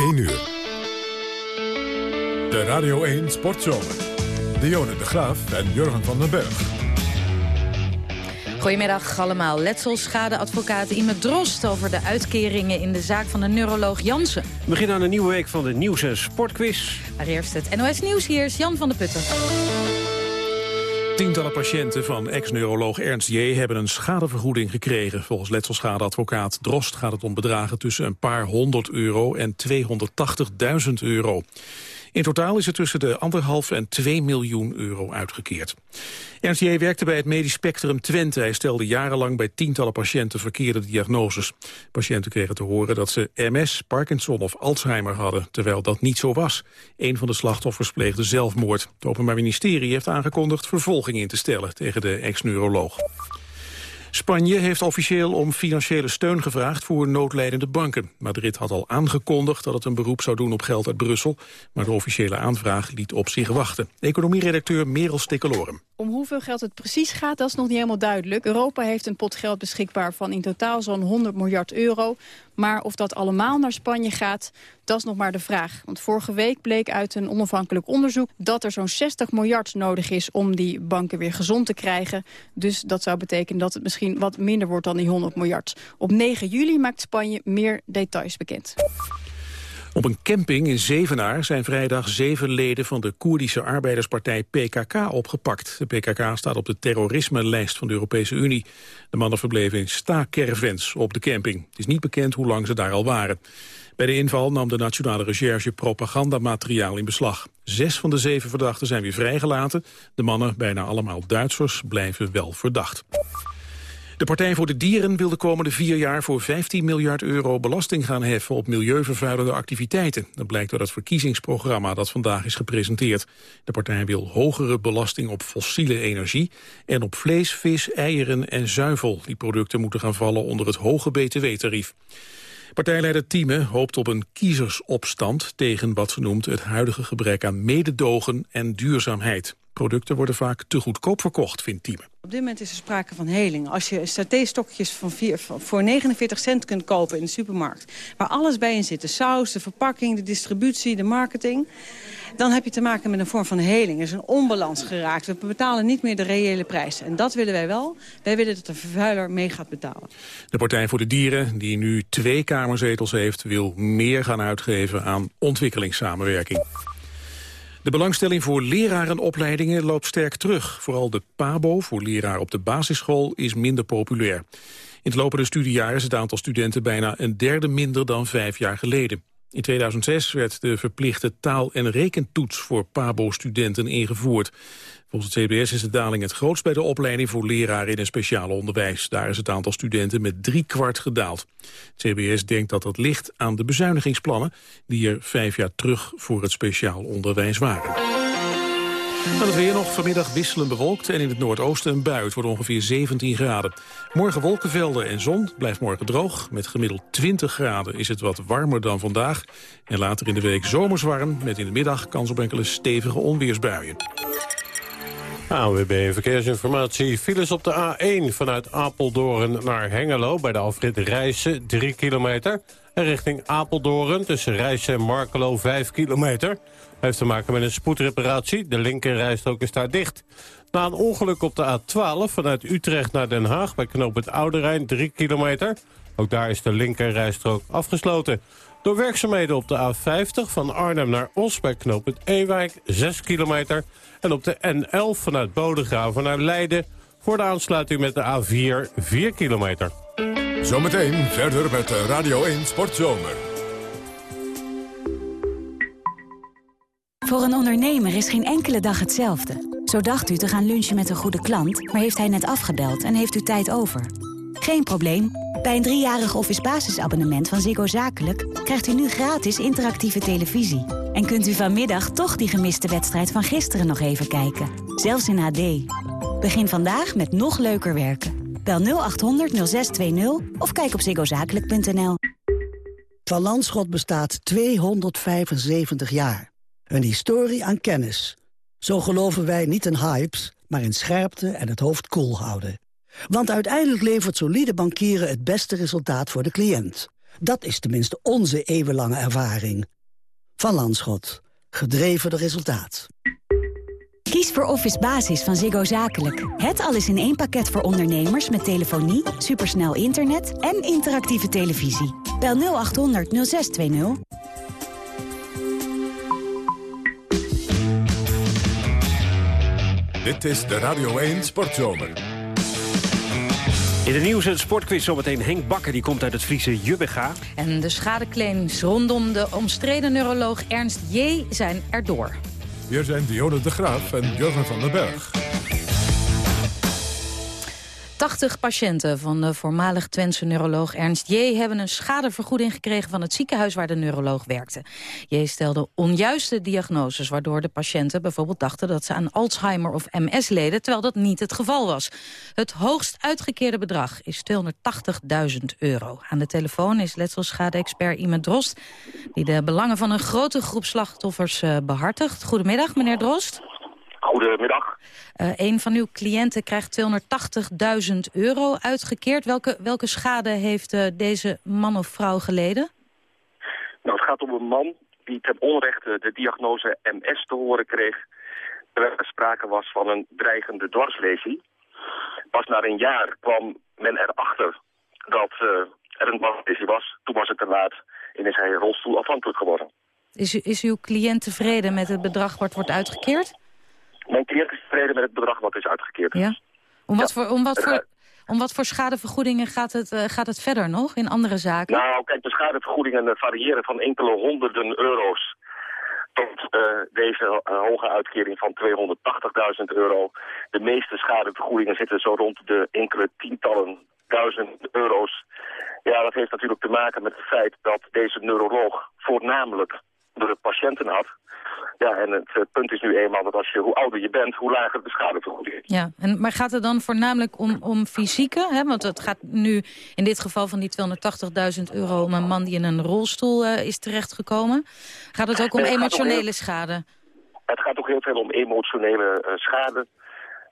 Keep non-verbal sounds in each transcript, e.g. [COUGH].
1 uur. De Radio 1 Sportzomer. Dionne de Graaf en Jurgen van den Berg. Goedemiddag allemaal. Letselschadeadvocaat Ime Drost over de uitkeringen in de zaak van de neuroloog Jansen. We beginnen aan een nieuwe week van de Nieuws- en Sportquiz. Maar eerst het NOS Nieuws. Hier is Jan van der Putten. Tientallen patiënten van ex-neuroloog Ernst J. hebben een schadevergoeding gekregen. Volgens letselschadeadvocaat Drost gaat het om bedragen tussen een paar honderd euro en 280.000 euro. In totaal is er tussen de anderhalf en 2 miljoen euro uitgekeerd. Ernst J. werkte bij het medisch spectrum Twente. Hij stelde jarenlang bij tientallen patiënten verkeerde diagnoses. Patiënten kregen te horen dat ze MS, Parkinson of Alzheimer hadden, terwijl dat niet zo was. Een van de slachtoffers pleegde zelfmoord. Het Openbaar Ministerie heeft aangekondigd vervolging in te stellen tegen de ex-neuroloog. Spanje heeft officieel om financiële steun gevraagd voor noodlijdende banken. Madrid had al aangekondigd dat het een beroep zou doen op geld uit Brussel, maar de officiële aanvraag liet op zich wachten. Economieredacteur Merel Stikkelorum. Om hoeveel geld het precies gaat, dat is nog niet helemaal duidelijk. Europa heeft een pot geld beschikbaar van in totaal zo'n 100 miljard euro. Maar of dat allemaal naar Spanje gaat, dat is nog maar de vraag. Want vorige week bleek uit een onafhankelijk onderzoek... dat er zo'n 60 miljard nodig is om die banken weer gezond te krijgen. Dus dat zou betekenen dat het misschien wat minder wordt dan die 100 miljard. Op 9 juli maakt Spanje meer details bekend. Op een camping in Zevenaar zijn vrijdag zeven leden van de Koerdische arbeiderspartij PKK opgepakt. De PKK staat op de terrorisme-lijst van de Europese Unie. De mannen verbleven in staakervens op de camping. Het is niet bekend hoe lang ze daar al waren. Bij de inval nam de Nationale Recherche propagandamateriaal in beslag. Zes van de zeven verdachten zijn weer vrijgelaten. De mannen, bijna allemaal Duitsers, blijven wel verdacht. De Partij voor de Dieren wil de komende vier jaar voor 15 miljard euro belasting gaan heffen op milieuvervuilende activiteiten. Dat blijkt uit het verkiezingsprogramma dat vandaag is gepresenteerd. De partij wil hogere belasting op fossiele energie en op vlees, vis, eieren en zuivel. Die producten moeten gaan vallen onder het hoge btw-tarief. Partijleider Thieme hoopt op een kiezersopstand tegen wat ze noemt het huidige gebrek aan mededogen en duurzaamheid. Producten worden vaak te goedkoop verkocht, vindt Thieme. Op dit moment is er sprake van heling. Als je satéstokjes van voor 49 cent kunt kopen in de supermarkt... waar alles bij in zit, de saus, de verpakking, de distributie, de marketing... dan heb je te maken met een vorm van heling. Er is een onbalans geraakt. We betalen niet meer de reële prijs. En dat willen wij wel. Wij willen dat de vervuiler mee gaat betalen. De Partij voor de Dieren, die nu twee kamerzetels heeft... wil meer gaan uitgeven aan ontwikkelingssamenwerking. De belangstelling voor lerarenopleidingen loopt sterk terug. Vooral de PABO voor leraar op de basisschool is minder populair. In het lopende studiejaar is het aantal studenten bijna een derde minder dan vijf jaar geleden. In 2006 werd de verplichte taal- en rekentoets voor PABO-studenten ingevoerd. Volgens het CBS is de daling het grootst bij de opleiding voor leraren in het speciale onderwijs. Daar is het aantal studenten met drie kwart gedaald. Het CBS denkt dat dat ligt aan de bezuinigingsplannen die er vijf jaar terug voor het speciaal onderwijs waren. Dan het weer nog vanmiddag wisselend bewolkt en in het noordoosten een bui. Het wordt ongeveer 17 graden. Morgen wolkenvelden en zon, blijft morgen droog. Met gemiddeld 20 graden is het wat warmer dan vandaag. En later in de week zomers warm, met in de middag kans op enkele stevige onweersbuien. ANWB Verkeersinformatie. Files op de A1 vanuit Apeldoorn naar Hengelo... bij de afrit Rijssen, 3 kilometer. En richting Apeldoorn tussen Rijssen en Markelo, 5 kilometer. Heeft te maken met een spoedreparatie. De linkerrijstrook is daar dicht. Na een ongeluk op de A12 vanuit Utrecht naar Den Haag... bij knoop het Oude Rijn, 3 kilometer. Ook daar is de linkerrijstrook afgesloten. Door werkzaamheden op de A50 van Arnhem naar Os bij knoop het Ewijk, 6 kilometer... En op de N11 vanuit Bodegraven naar Leiden... voor de aansluiting met de A4 4 kilometer. Zometeen verder met Radio 1 Sportzomer. Voor een ondernemer is geen enkele dag hetzelfde. Zo dacht u te gaan lunchen met een goede klant, maar heeft hij net afgebeld en heeft u tijd over. Geen probleem. Bij een driejarig office basisabonnement van Ziggo Zakelijk... krijgt u nu gratis interactieve televisie. En kunt u vanmiddag toch die gemiste wedstrijd van gisteren nog even kijken. Zelfs in HD. Begin vandaag met nog leuker werken. Bel 0800 0620 of kijk op ziggozakelijk.nl. Van Landschot bestaat 275 jaar. Een historie aan kennis. Zo geloven wij niet in hypes, maar in scherpte en het hoofd koel houden. Want uiteindelijk levert solide bankieren het beste resultaat voor de cliënt. Dat is tenminste onze eeuwenlange ervaring. Van Landschot. Gedreven door resultaat. Kies voor Office Basis van Ziggo Zakelijk. Het alles in één pakket voor ondernemers met telefonie, supersnel internet en interactieve televisie. Bel 0800 0620. Dit is de Radio 1 Sportzomer. In de nieuws- en sportquiz zometeen Henk Bakker. Die komt uit het Friese Jubbega. En de schadeclaims rondom de omstreden neuroloog Ernst J. zijn erdoor. Hier zijn Dionne de Graaf en Jurgen van den Berg. 80 patiënten van de voormalig Twentse neuroloog Ernst J. hebben een schadevergoeding gekregen van het ziekenhuis waar de neuroloog werkte. J. stelde onjuiste diagnoses, waardoor de patiënten bijvoorbeeld dachten dat ze aan Alzheimer of MS leden, terwijl dat niet het geval was. Het hoogst uitgekeerde bedrag is 280.000 euro. Aan de telefoon is letselschade-expert Imet Drost, die de belangen van een grote groep slachtoffers uh, behartigt. Goedemiddag, meneer Drost. Goedemiddag. Uh, een van uw cliënten krijgt 280.000 euro uitgekeerd. Welke, welke schade heeft uh, deze man of vrouw geleden? Nou, het gaat om een man die ten onrechte de diagnose MS te horen kreeg... terwijl er sprake was van een dreigende dwarslesie. Pas na een jaar kwam men erachter dat uh, er een dwarslesie was. Toen was het te laat en is hij rolstoelafhankelijk geworden. Is, is uw cliënt tevreden met het bedrag wat wordt uitgekeerd? Mijn cliënt is tevreden met het bedrag wat is uitgekeerd. Ja? Om wat, ja. voor, om wat, voor, om wat voor schadevergoedingen gaat het, uh, gaat het verder nog in andere zaken? Nou, kijk, de schadevergoedingen variëren van enkele honderden euro's tot uh, deze uh, hoge uitkering van 280.000 euro. De meeste schadevergoedingen zitten zo rond de enkele tientallen duizend euro's. Ja, dat heeft natuurlijk te maken met het feit dat deze neuroloog voornamelijk door de patiënten had. Ja, en het, het, punt is nu eenmaal dat als je, hoe ouder je bent, hoe lager de schadevergoeding is. Ja, en, maar gaat het dan voornamelijk om, om fysieke? Hè? Want het gaat nu in dit geval van die 280.000 euro om een man die in een rolstoel uh, is terechtgekomen. Gaat het ook om nee, het emotionele heel, schade? Het gaat ook heel veel om emotionele uh, schade.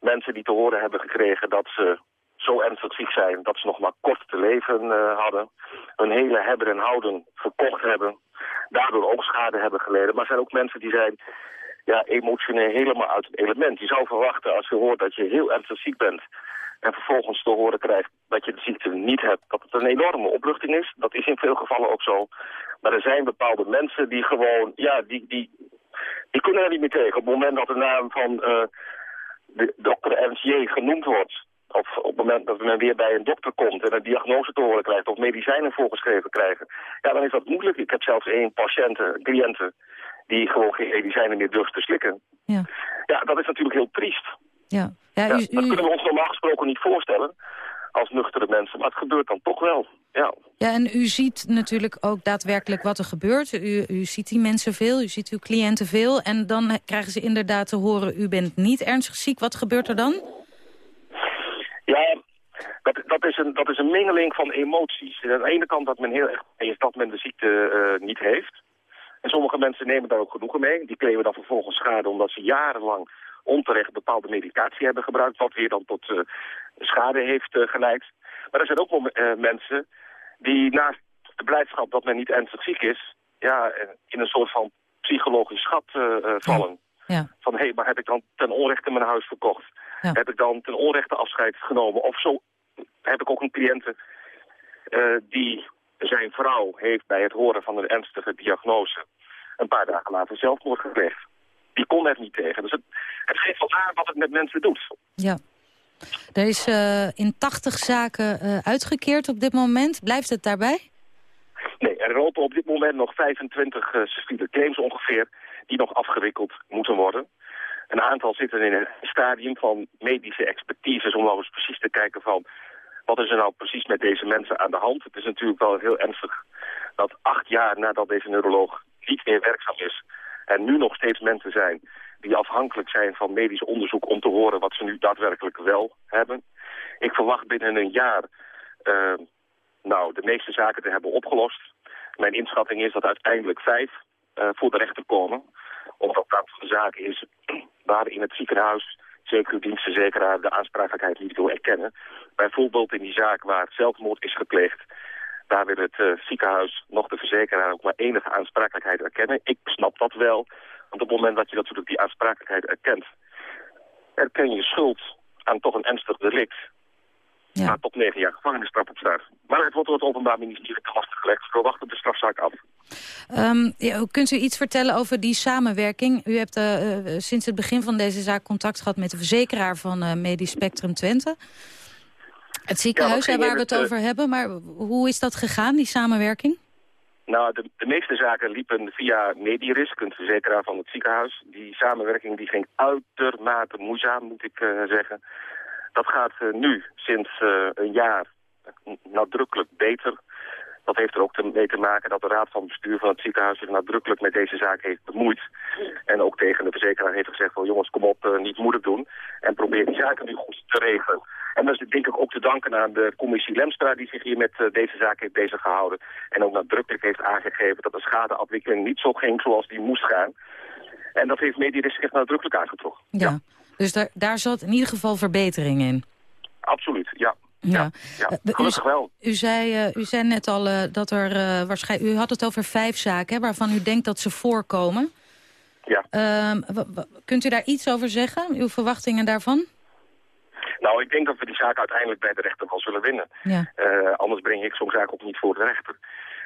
Mensen die te horen hebben gekregen dat ze zo ernstig ziek zijn dat ze nog maar kort te leven uh, hadden. Hun hele hebben en houden verkocht hebben daardoor ook schade hebben geleden. Maar er zijn ook mensen die zijn ja, emotioneel helemaal uit het element. Je zou verwachten als je hoort dat je heel ernstig ziek bent... en vervolgens te horen krijgt dat je de ziekte niet hebt... dat het een enorme opluchting is. Dat is in veel gevallen ook zo. Maar er zijn bepaalde mensen die gewoon... ja, die, die, die kunnen er niet meer tegen. Op het moment dat de naam van uh, de dokter Ernst J. genoemd wordt... Of op het moment dat men weer bij een dokter komt en een diagnose te horen krijgt of medicijnen voorgeschreven krijgen, ja, dan is dat moeilijk. Ik heb zelfs één patiënten, cliënten, die gewoon geen medicijnen meer durft te slikken. Ja, ja dat is natuurlijk heel triest. Ja. Ja, u, ja, dat kunnen we ons normaal gesproken niet voorstellen als nuchtere mensen, maar het gebeurt dan toch wel. Ja. ja, en u ziet natuurlijk ook daadwerkelijk wat er gebeurt. U, u ziet die mensen veel, u ziet uw cliënten veel. En dan krijgen ze inderdaad te horen, u bent niet ernstig ziek. Wat gebeurt er dan? Dat, dat, is een, dat is een mengeling van emoties. Aan de ene kant dat men heel erg is dat men de ziekte uh, niet heeft. En sommige mensen nemen daar ook genoegen mee. Die claimen dan vervolgens schade omdat ze jarenlang onterecht bepaalde medicatie hebben gebruikt... wat weer dan tot uh, schade heeft uh, geleid. Maar er zijn ook wel mensen die naast de blijdschap dat men niet ernstig ziek is... ja, in een soort van psychologisch schat vallen. Ja. Ja. Van, hé, hey, maar heb ik dan ten onrechte mijn huis verkocht? Ja. Heb ik dan ten onrechte afscheid genomen? Of zo heb ik ook een cliënte uh, die zijn vrouw heeft bij het horen van een ernstige diagnose een paar dagen later zelfmoord gepleegd. Die kon er niet tegen. Dus het, het geeft wel aan wat het met mensen doet. Ja. Er is uh, in 80 zaken uh, uitgekeerd op dit moment. Blijft het daarbij? Nee, er lopen op dit moment nog 25 uh, civiele claims ongeveer... die nog afgewikkeld moeten worden. Een aantal zitten in een stadium van medische expertise... om nou eens precies te kijken van... wat is er nou precies met deze mensen aan de hand? Het is natuurlijk wel heel ernstig dat acht jaar nadat deze neuroloog niet meer werkzaam is... er nu nog steeds mensen zijn die afhankelijk zijn van medisch onderzoek... om te horen wat ze nu daadwerkelijk wel hebben. Ik verwacht binnen een jaar uh, nou, de meeste zaken te hebben opgelost. Mijn inschatting is dat uiteindelijk vijf uh, voor de rechter komen omdat dat de zaak is [CLEARS THROAT] waar in het ziekenhuis zeker dienstverzekeraar de aansprakelijkheid niet wil erkennen. Bijvoorbeeld in die zaak waar zelfmoord is gepleegd, Daar wil het uh, ziekenhuis nog de verzekeraar ook maar enige aansprakelijkheid erkennen. Ik snap dat wel, want op het moment dat je natuurlijk die aansprakelijkheid erkent... erken je schuld aan toch een ernstig delict... Ja. tot negen jaar gevangenisstraf op staat. Maar het wordt door het Openbaar Ministerie te lastig gelegd. We wachten de strafzaak af. Um, ja, kunt u iets vertellen over die samenwerking? U hebt uh, sinds het begin van deze zaak contact gehad met de verzekeraar van uh, Medisch Spectrum Twente. Het ziekenhuis ja, waar we het over hebben, maar hoe is dat gegaan, die samenwerking? Nou, de, de, meeste zaken liepen via Medirisk, een verzekeraar van het ziekenhuis. Die samenwerking die ging uitermate moeizaam, moet ik zeggen. Dat gaat uh, nu sinds uh, een jaar nadrukkelijk beter. Dat heeft er ook mee te maken dat de raad van bestuur van het ziekenhuis zich nadrukkelijk met deze zaak heeft bemoeid. En ook tegen de verzekeraar heeft gezegd van jongens kom op, uh, niet moeilijk doen. En probeer die zaken nu goed te regelen. En dat is denk ik ook te danken aan de commissie Lemstra die zich hier met uh, deze zaak heeft bezig gehouden. En ook nadrukkelijk heeft aangegeven dat de schadeafwikkeling niet zo ging zoals die moest gaan. En dat heeft Mediris echt nadrukkelijk aangetrokken. Ja, ja. Dus daar, daar zat in ieder geval verbetering in. Absoluut, ja. Ja, ja, ja. gelukkig wel. U, zei, uh, u zei net al uh, dat er uh, waarschijnlijk... U had het over vijf zaken hè, waarvan u denkt dat ze voorkomen. Ja. Ehm, kunt u daar iets over zeggen? Uw verwachtingen daarvan? Nou, ik denk dat we die zaak uiteindelijk bij de rechter wel zullen winnen. Ja. anders breng ik zo'n zaak ook niet voor de rechter.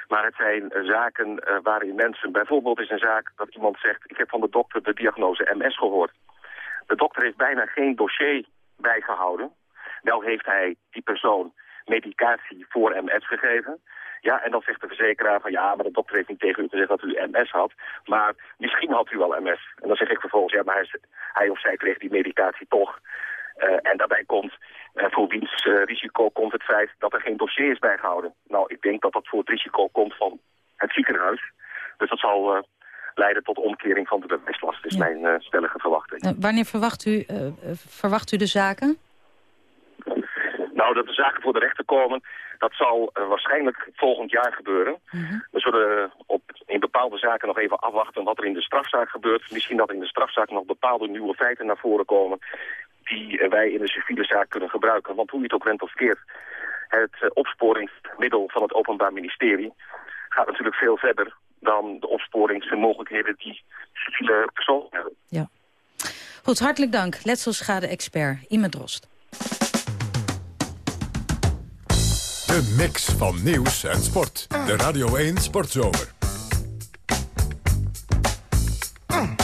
Maar het zijn zaken waarin mensen... Bijvoorbeeld is een zaak dat iemand zegt... ik heb van de dokter de diagnose MS gehoord. De dokter heeft bijna geen dossier bijgehouden wel heeft hij die persoon medicatie voor MS gegeven. Ja, en dan zegt de verzekeraar van ja, maar de dokter heeft niet tegen u gezegd dat u MS had. Maar misschien had u wel MS. En dan zeg ik vervolgens, ja, maar hij, hij of zij kreeg die medicatie toch. Uh, en daarbij komt, uh, voor wiens uh, risico komt het feit dat er geen dossier is bijgehouden. Nou, ik denk dat dat voor het risico komt van het ziekenhuis. Dus dat zal leiden tot omkering van de bewijslast, is ja. mijn stellige verwachting. wanneer verwacht u, verwacht u de zaken? Nou, dat de zaken voor de rechter komen, dat zal uh, waarschijnlijk volgend jaar gebeuren. -hmm. We zullen op, in bepaalde zaken nog even afwachten wat er in de strafzaak gebeurt. Misschien dat in de strafzaak nog bepaalde nieuwe feiten naar voren komen die uh, wij in de civiele zaak kunnen gebruiken. Want hoe je het ook went of keert, het opsporingsmiddel van het Openbaar Ministerie gaat natuurlijk veel verder dan de opsporingsmogelijkheden die civiele personen hebben. Ja. Goed, hartelijk dank. Letselschade-expert Ime Drost. De mix van nieuws en sport. De Radio 1 Sportzomer. shake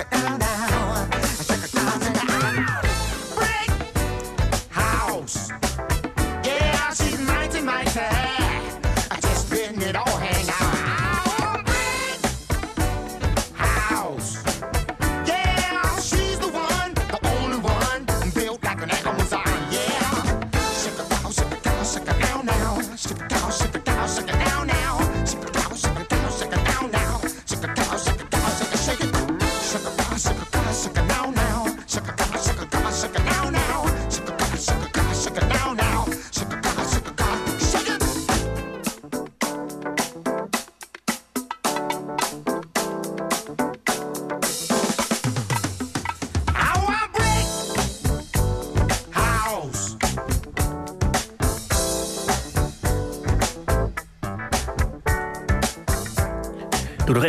it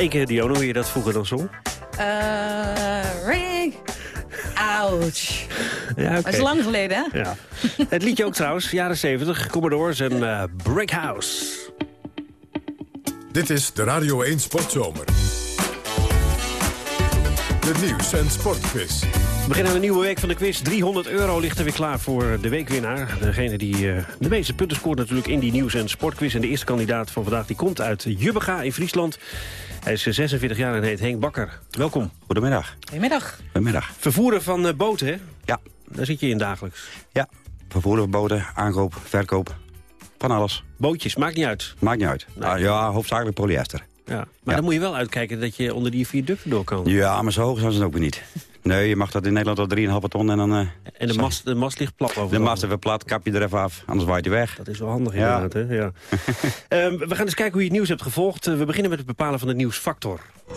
één keer, Dionne, hoe je dat vroeger dan zong. Eh, ring. Ouch. Ja, oké. Dat is lang geleden, hè? Ja. Het liedje ook trouwens, jaren 70, Commodores en eh Brick House. Dit is de Radio 1 Sportzomer. De nieuws- en sportquiz. We beginnen aan een nieuwe week van de quiz. 300 euro ligt er weer klaar voor de weekwinnaar. Degene die eh, de meeste punten scoort natuurlijk in die nieuws- en sportquiz. En de eerste kandidaat van vandaag die komt uit Jubbega in Friesland. Hij is eh, 46 jaar en heet Henk Bakker. Welkom. Goedemiddag. Goedemiddag. Goedemiddag. Vervoeren van eh, boten, hè? Ja. Daar zit je in dagelijks. Ja. Vervoeren van boten, aankoop, verkoop. Van alles. Bootjes, maakt niet uit. Maakt niet uit. Ah, ja, hoofdzakelijk polyester. Ja. Maar dan moet je wel uitkijken dat je onder die viaducten door kan. Ja, maar zo hoog zijn ze ook weer niet. Nee, je mag dat in Nederland tot 3,5 ton en dan... eh, En de mast, de mast ligt plat over. de mast even plat, kap je er even af, anders waait hij weg. Dat is wel handig Ja. inderdaad, hè? Ja. [LAUGHS] Ehm, we gaan eens kijken hoe je het nieuws hebt gevolgd. Eh, we beginnen met het bepalen van de nieuwsfactor. I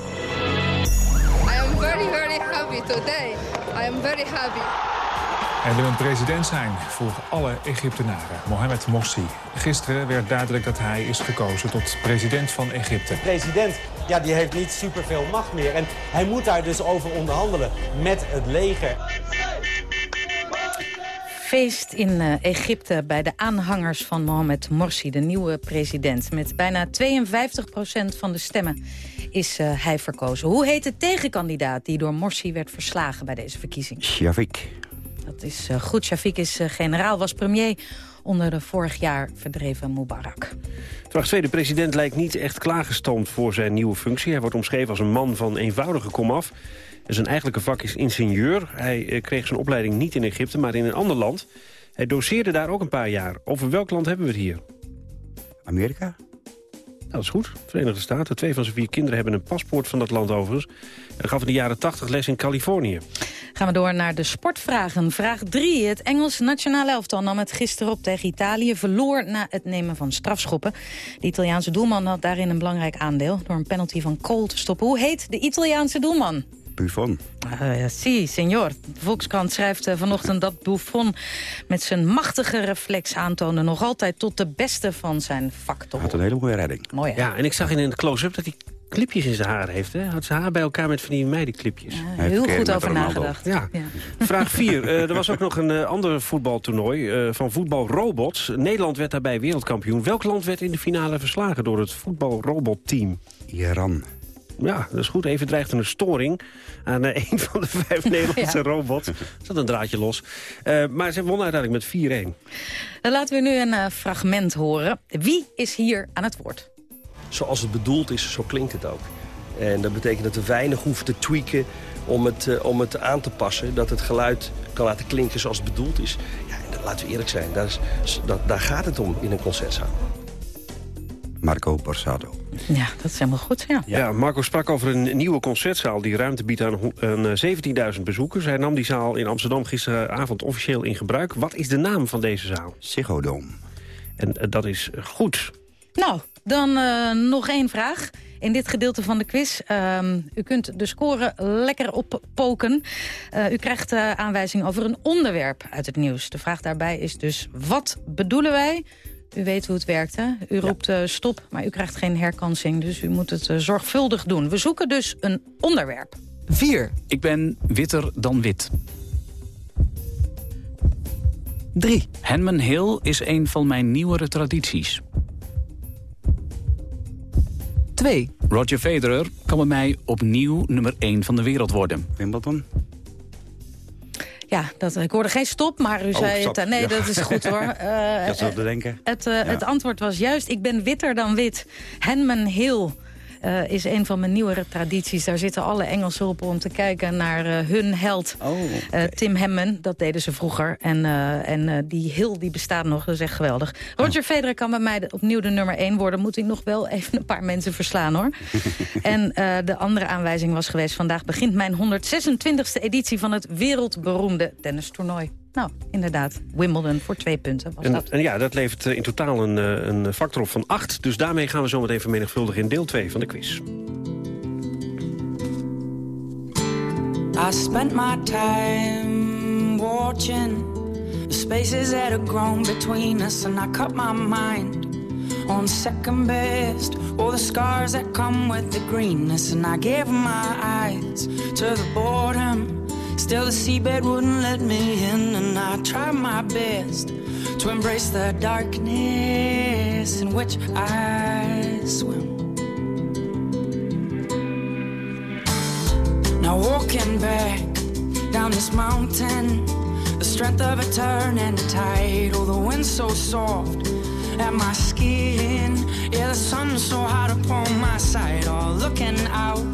am very, very happy today. I am very happy. Hij wil een president zijn voor alle Egyptenaren, Mohamed Morsi. Gisteren werd duidelijk dat hij is gekozen tot president van Egypte. president ja, die heeft niet superveel macht meer. En hij moet daar dus over onderhandelen met het leger. Feest in eh, Egypte bij de aanhangers van Mohamed Morsi, de nieuwe president. Met bijna 52% van de stemmen is eh, hij verkozen. Hoe heet de tegenkandidaat die door Morsi werd verslagen bij deze verkiezing? Shafik. Dat is eh, goed. Shafiq is eh, generaal, was premier onder de vorig jaar verdreven Mubarak. Vraag 2. De president lijkt niet echt klaargestoomd voor zijn nieuwe functie. Hij wordt omschreven als een man van eenvoudige komaf. En zijn eigenlijke vak is ingenieur. Hij eh, kreeg zijn opleiding niet in Egypte, maar in een ander land. Hij doseerde daar ook een paar jaar. Over welk land hebben we het hier? Amerika? Dat is goed. Verenigde Staten. Twee van zijn vier kinderen hebben een paspoort van dat land overigens. Hij gaf in de jaren 80 les in Californië. Gaan we door naar de sportvragen. Vraag 3. Het Engels nationaal elftal nam het gisteren op tegen Italië. Verloor na het nemen van strafschoppen. De Italiaanse doelman had daarin een belangrijk aandeel... door een penalty van Cole te stoppen. Hoe heet de Italiaanse doelman? Buffon. Uh, si, senor. De Volkskrant schrijft uh, vanochtend dat Buffon met zijn machtige reflex aantoonde... nog altijd tot de beste van zijn factor. Had een hele mooie redding. Mooi, hè? Ja, en ik zag in een close-up dat hij clipjes in zijn haar heeft. Hè? Had zijn haar bij elkaar met van die meidenclipjes. heel goed over nagedacht. Ja. Ja. Vraag [LAUGHS] 4. Uh, er was ook nog een uh, ander voetbaltoernooi uh, van voetbalrobots. Nederland werd daarbij wereldkampioen. Welk land werd in de finale verslagen door het voetbalrobotteam? Iran. Ja, dat is goed. Even dreigt er een storing aan uh, [LAUGHS] een van de vijf [LAUGHS] Nederlandse ja. robots. Er zat een draadje los. Uh, maar ze wonnen uiteindelijk met 4-1. Dan laten we nu een uh, fragment horen. Wie is hier aan het woord? Zoals het bedoeld is, zo klinkt het ook. En dat betekent dat we weinig hoeven te tweaken om het, uh, om het aan te passen. Dat het geluid kan laten klinken zoals het bedoeld is. Ja, en dat, laten we eerlijk zijn, daar, is, dat, daar gaat het om in een concertzaal. Marco Borsato. Ja, dat is helemaal goed, ja. Ja, Marco sprak over een nieuwe concertzaal die ruimte biedt aan, aan 17.000 bezoekers. Hij nam die zaal in Amsterdam gisteravond officieel in gebruik. Wat is de naam van deze zaal? Ziggo Dome. En uh, dat is goed. Nou, dan uh, nog één vraag in dit gedeelte van de quiz. Uh, u kunt de score lekker oppoken. Uh, u krijgt uh, aanwijzing over een onderwerp uit het nieuws. De vraag daarbij is dus, wat bedoelen wij? U weet hoe het werkt, hè? U roept ja. stop, maar u krijgt geen herkansing. Dus u moet het zorgvuldig doen. We zoeken dus een onderwerp. 4. Ik ben witter dan wit. 3. Henman Hill is een van mijn nieuwere tradities. 2. Roger Federer kan bij mij opnieuw nummer 1 van de wereld worden. Wimbledon? Ja, dat, ik hoorde geen stop, maar u Oh, zei stop. het. Nee, Ja. dat is goed hoor. [LAUGHS] Eh, Dat zou te denken. Het, eh, het antwoord was juist, ik ben witter dan wit. Henman Hill eh, is een van mijn nieuwere tradities. Daar zitten alle Engelsen op om te kijken naar eh, hun held. Eh, Tim Hemmen, dat deden ze vroeger. En, en die Hill die bestaat nog, dat is echt geweldig. Roger Federer kan bij mij opnieuw de nummer 1 worden. Moet hij nog wel even een paar mensen verslaan hoor. [LAUGHS] en de andere aanwijzing was geweest... vandaag begint mijn 126e editie van het wereldberoemde tennistoernooi. Nou, inderdaad, Wimbledon voor twee punten was En, dat. en ja, dat levert eh, in totaal een, eh, een factor op van 8. Dus daarmee gaan we zo meteen vermenigvuldigen in deel 2 van de quiz. I spent my time watching the spaces that had grown between us, and I cut my mind on second best. All the scars that come with the greenness, and I gave my eyes to the boredom. Still, the seabed wouldn't let me in, and I tried my best to embrace the darkness in which I swim. Now walking back down this mountain, the strength of a turn and a tide. Oh, the wind so soft at my skin. Yeah, the sun so hot upon my side. Oh, looking out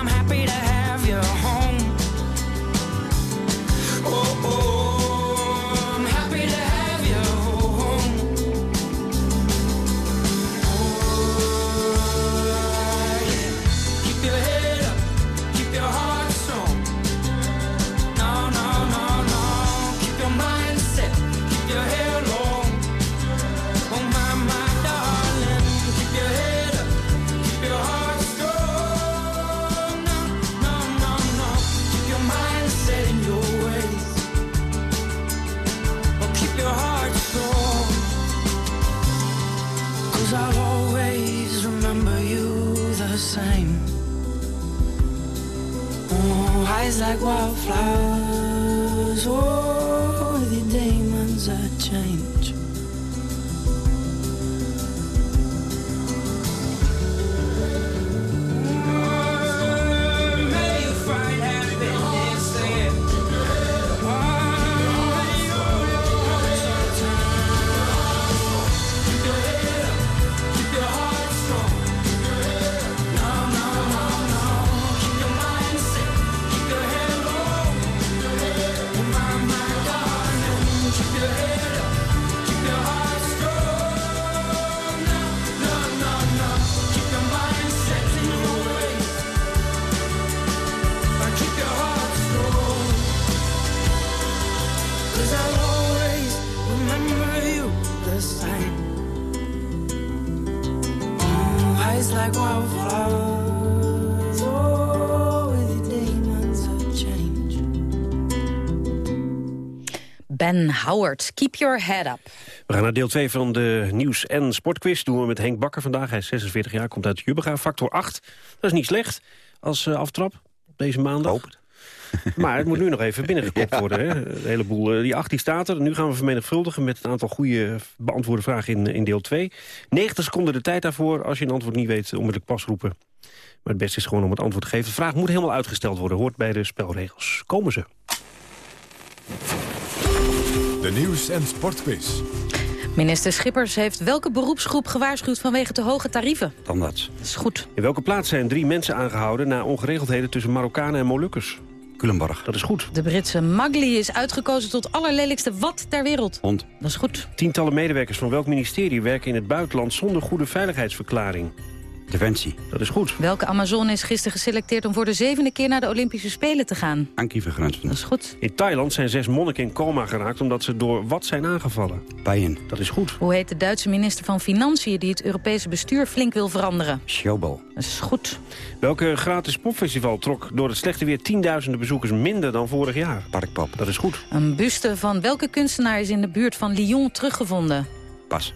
like wildflowers. Ben Howard, keep your head up. We gaan naar deel 2 van de nieuws- en sportquiz. Doen we met Henk Bakker vandaag. Hij is 46 jaar, komt uit Jubbega. Factor 8. Dat is niet slecht als eh, aftrap op deze maandag. Maar het moet nu nog even binnengekopt worden. Hè? Een heleboel, eh, die 8 die staat er. Nu gaan we vermenigvuldigen met het aantal goede beantwoorde vragen in, in deel 2. 90 seconden de tijd daarvoor. Als je een antwoord niet weet, onmiddellijk pas roepen. Maar het beste is gewoon om het antwoord te geven. De vraag moet helemaal uitgesteld worden, hoort bij de spelregels. Komen ze. De nieuws- en sportquiz. Minister Schippers heeft welke beroepsgroep gewaarschuwd vanwege te hoge tarieven? Tandarts. Dat is goed. In welke plaats zijn drie mensen aangehouden... na ongeregeldheden tussen Marokkanen en Molukkers? Culemborg. Dat is goed. De Britse Magli is uitgekozen tot allerlelijkste wat ter wereld. Hond. Dat is goed. Tientallen medewerkers van welk ministerie werken in het buitenland... zonder goede veiligheidsverklaring? Defensie. Dat is goed. Welke Amazone is gisteren geselecteerd om voor de zevende keer naar de Olympische Spelen te gaan? Ankie van Grunsven. Dat is goed. In Thailand zijn zes monniken in coma geraakt... omdat ze door wat zijn aangevallen? Bijen. Dat is goed. Hoe heet de Duitse minister van Financiën die het Europese bestuur flink wil veranderen? Showbal. Dat is goed. Welke gratis popfestival trok door het slechte weer tienduizenden bezoekers minder dan vorig jaar? Parkpop. Dat is goed. Een buste van welke kunstenaar is in de buurt van Lyon teruggevonden? Pas.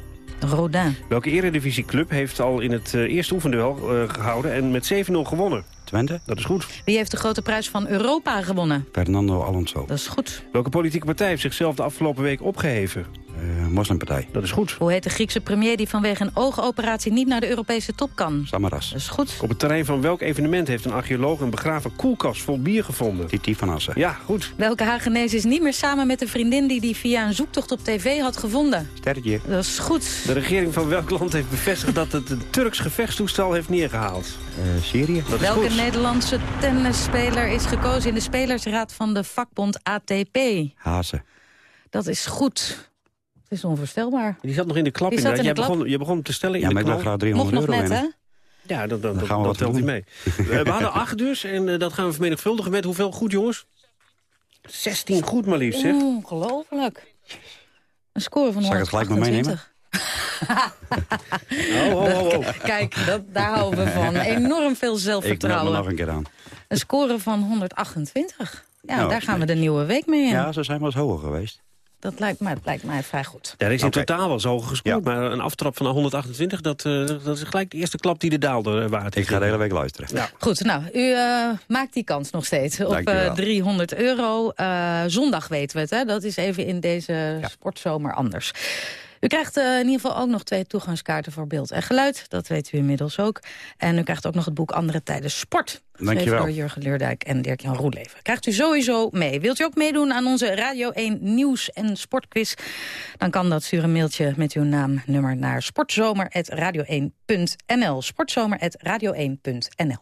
Rodin. Welke eredivisieclub heeft al in het eh, eerste oefenduel eh, gehouden en met 7-0 gewonnen? Twente. Dat is goed. Wie heeft de grote prijs van Europa gewonnen? Fernando Alonso. Dat is goed. Welke politieke partij heeft zichzelf de afgelopen week opgeheven? Uh, Moslimpartij. Dat is goed. Hoe heet de Griekse premier die vanwege een oogoperatie niet naar de Europese top kan? Samaras. Dat is goed. Op het terrein van welk evenement heeft een archeoloog een begraven koelkast vol bier gevonden? Titi van Assen. Ja, goed. Welke Hagenees is niet meer samen met de vriendin die die via een zoektocht op tv had gevonden? Sterretje. Dat is goed. De regering van welk land heeft bevestigd dat het een Turks gevechtstoestel heeft neergehaald? Uh, Syrië. Dat is welke goed. Nederlandse tennisspeler is gekozen in de spelersraad van de vakbond ATP? Hazen. Dat is goed. Is onvoorstelbaar. Die zat nog in de klap. In de Jij, klap. begon, je begon te stellen in Ja, de maar ik wil knal. graag 300 Mocht nog euro net, hè? Ja, dat, dat, dat, gaan we dat wat telt doen. mee. Eh, we hadden acht dus en eh, dat gaan we vermenigvuldigen met hoeveel goed, jongens? 16 goed maar liefst, zeg. Ongelooflijk. Een score van Zal ik het gelijk maar meenemen? 128. [LAUGHS] Oh, oh, oh, oh. [LAUGHS] Kijk, dat, daar houden we van. [LAUGHS] Enorm veel Ik meld me zelfvertrouwen. nog een keer aan. Een score van 128. Ja, Nou, daar gaan we de nieuwe week mee in. Ja, ze zijn wel eens hoger geweest. Dat lijkt mij, lijkt mij vrij goed. Ja, er is in totaal wel zo gescoord, Ja. maar een aftrap van 128, dat, eh, dat is gelijk de eerste klap die de daalde eh, waard. Ik ga de hele week luisteren. Ja. Goed, nou, u eh, maakt die kans nog steeds op Dank je wel. eh, 300 euro. Eh, zondag weten we het, hè? dat is even in deze sportzomer anders. U krijgt eh, in ieder geval ook nog twee toegangskaarten voor beeld en geluid. Dat weet u inmiddels ook. En u krijgt ook nog het boek Andere Tijden Sport. Dank je Geschreven wel. door Jurgen Leurdijk en Dirk-Jan Roeleven. Krijgt u sowieso mee. Wilt u ook meedoen aan onze Radio 1 Nieuws- en Sportquiz? Dan kan dat. Stuur een mailtje met uw naam, nummer naar sportzomer.radio1.nl. Sportzomer.radio1.nl.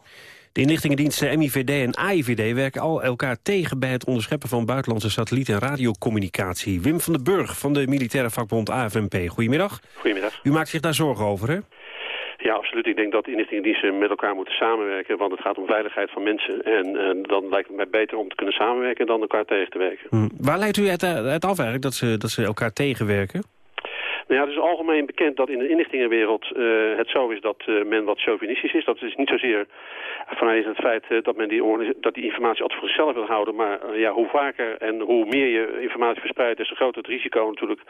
De inlichtingendiensten MIVD en AIVD werken al elkaar tegen... bij het onderscheppen van buitenlandse satelliet- en radiocommunicatie. Wim van den Burg van de militaire vakbond AFNP. Goedemiddag. Goedemiddag. U maakt zich daar zorgen over, hè? Ja, absoluut. Ik denk dat inlichtingendiensten met elkaar moeten samenwerken, want het gaat om veiligheid van mensen. En, en dan lijkt het mij beter om te kunnen samenwerken dan elkaar tegen te werken. Hm. Waar leidt u het, eh, het af eigenlijk dat ze, dat ze elkaar tegenwerken? Nou ja, het is algemeen bekend dat in de inlichtingenwereld eh, het zo is dat eh, men wat chauvinistisch is. Dat is niet zozeer vanuit het feit eh, dat men die, dat die informatie altijd voor zichzelf wil houden. Maar ja, hoe vaker en hoe meer je informatie verspreidt, des te groter het risico natuurlijk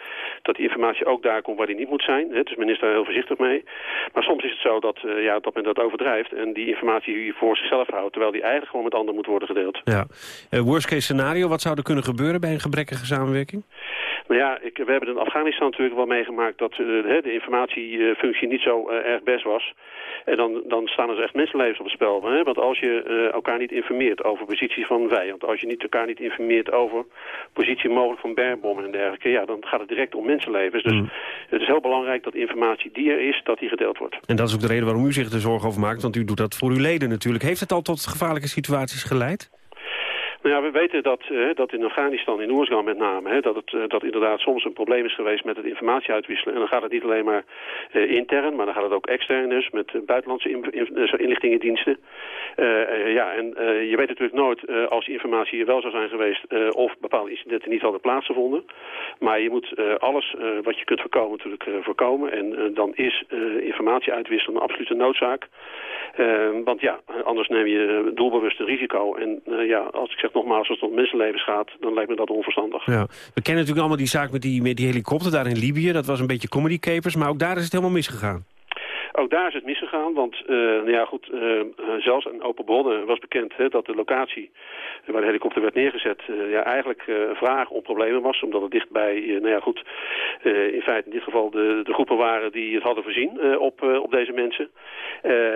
dat die informatie ook daar komt waar die niet moet zijn. Hè. Dus men is daar heel voorzichtig mee. Maar soms is het zo dat, ja, dat men dat overdrijft en die informatie voor zichzelf houdt, terwijl die eigenlijk gewoon met anderen moet worden gedeeld. Ja. Worst case scenario, wat zou er kunnen gebeuren bij een gebrekkige samenwerking? Nou ja, ik, we hebben in Afghanistan natuurlijk wel meegemaakt dat eh, de, informatiefunctie niet zo eh, erg best was. En dan, dan staan er dus echt mensenlevens op het spel. Hè? Want als je eh, elkaar niet informeert over posities van vijand, als je niet, elkaar niet informeert over positie mogelijk van bergbommen en dergelijke, ja, dan gaat het direct om mensenlevens. Dus het is heel belangrijk dat informatie die er is, dat die gedeeld wordt. En dat is ook de reden waarom u zich er zorgen over maakt, want u doet dat voor uw leden natuurlijk. Heeft het al tot gevaarlijke situaties geleid? Nou ja, we weten dat, eh, dat in Afghanistan, in Oersgan met name, hè, dat het eh, dat inderdaad soms een probleem is geweest met het informatie uitwisselen. En dan gaat het niet alleen maar eh, intern, maar dan gaat het ook extern dus, met buitenlandse inlichtingendiensten. Ja, en je weet natuurlijk nooit als die informatie er wel zou zijn geweest of bepaalde incidenten niet hadden plaatsgevonden. Maar je moet alles wat je kunt voorkomen natuurlijk voorkomen. En dan is informatie uitwisselen een absolute noodzaak. Want ja, anders neem je doelbewust risico. En ja, als ik zeg nogmaals, als het om mensenlevens gaat, dan lijkt me dat onverstandig. Ja. We kennen natuurlijk allemaal die zaak met die, met die helikopter daar in Libië. Dat was een beetje comedy capers, maar ook daar is het helemaal misgegaan. Ook daar is het misgegaan, want uh, nou ja, goed, uh, zelfs een open bronnen was bekend hè, dat de locatie waar de helikopter werd neergezet uh, ja, eigenlijk een vraag om problemen was, omdat het dichtbij, nou ja goed, in feite in dit geval de, de groepen waren die het hadden voorzien op, op deze mensen.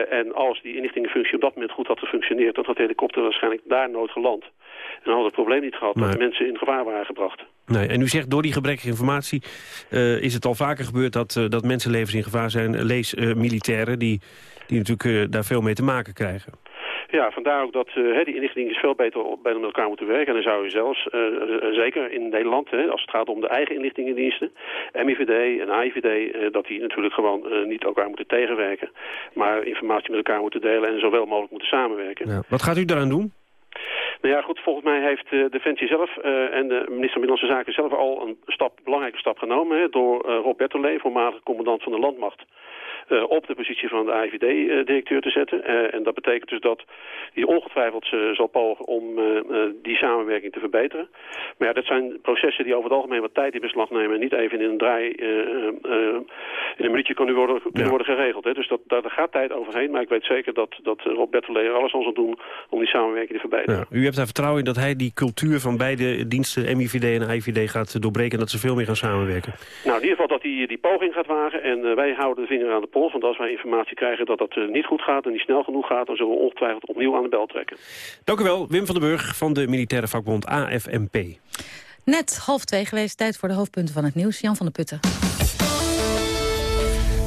en als die inlichtingenfunctie op dat moment goed had gefunctioneerd, dan had de helikopter waarschijnlijk daar nooit geland. En dan had het probleem niet gehad dat mensen in gevaar waren gebracht. Nee, en u zegt door die gebrekkige informatie uh, is het al vaker gebeurd dat, uh, dat mensenlevens in gevaar zijn. Lees uh, militairen die, die natuurlijk daar veel mee te maken krijgen. Ja, vandaar ook dat uh, die inlichtingen veel beter bij elkaar moeten werken. En dan zou je zelfs, uh, zeker in Nederland, hè, als het gaat om de eigen inlichtingendiensten, MIVD en AIVD, uh, dat die natuurlijk gewoon niet elkaar moeten tegenwerken. Maar informatie met elkaar moeten delen en zowel mogelijk moeten samenwerken. Ja. Wat gaat u daaraan doen? Nou ja, goed, volgens mij heeft uh, Defensie zelf uh, en de minister van Binnenlandse Zaken zelf al een stap, belangrijke stap genomen. Hè, door uh, Rob Bertolet, voormalig commandant van de landmacht, op de positie van de AIVD-directeur te zetten. Uh, en dat betekent dus dat hij ongetwijfeld zal pogen om die samenwerking te verbeteren. Maar ja, dat zijn processen die over het algemeen wat tijd in beslag nemen... en niet even in een draai, in een minuutje kunnen worden, kunnen ja. worden geregeld. Hè. Dus dat, daar gaat tijd overheen, maar ik weet zeker dat, dat Rob Bertolet er alles aan zal doen... om die samenwerking te verbeteren. Ja. U hebt daar vertrouwen in dat hij die cultuur van beide diensten... MIVD en AIVD gaat doorbreken en dat ze veel meer gaan samenwerken? Nou, in ieder geval dat hij die poging gaat wagen en wij houden de vinger aan de pols. Want als wij informatie krijgen dat dat uh, niet goed gaat en niet snel genoeg gaat... dan zullen we ongetwijfeld opnieuw aan de bel trekken. Dank u wel, Wim van den Burg van de militaire vakbond AFMP. Net half twee geweest, tijd voor de hoofdpunten van het nieuws. Jan van der Putten.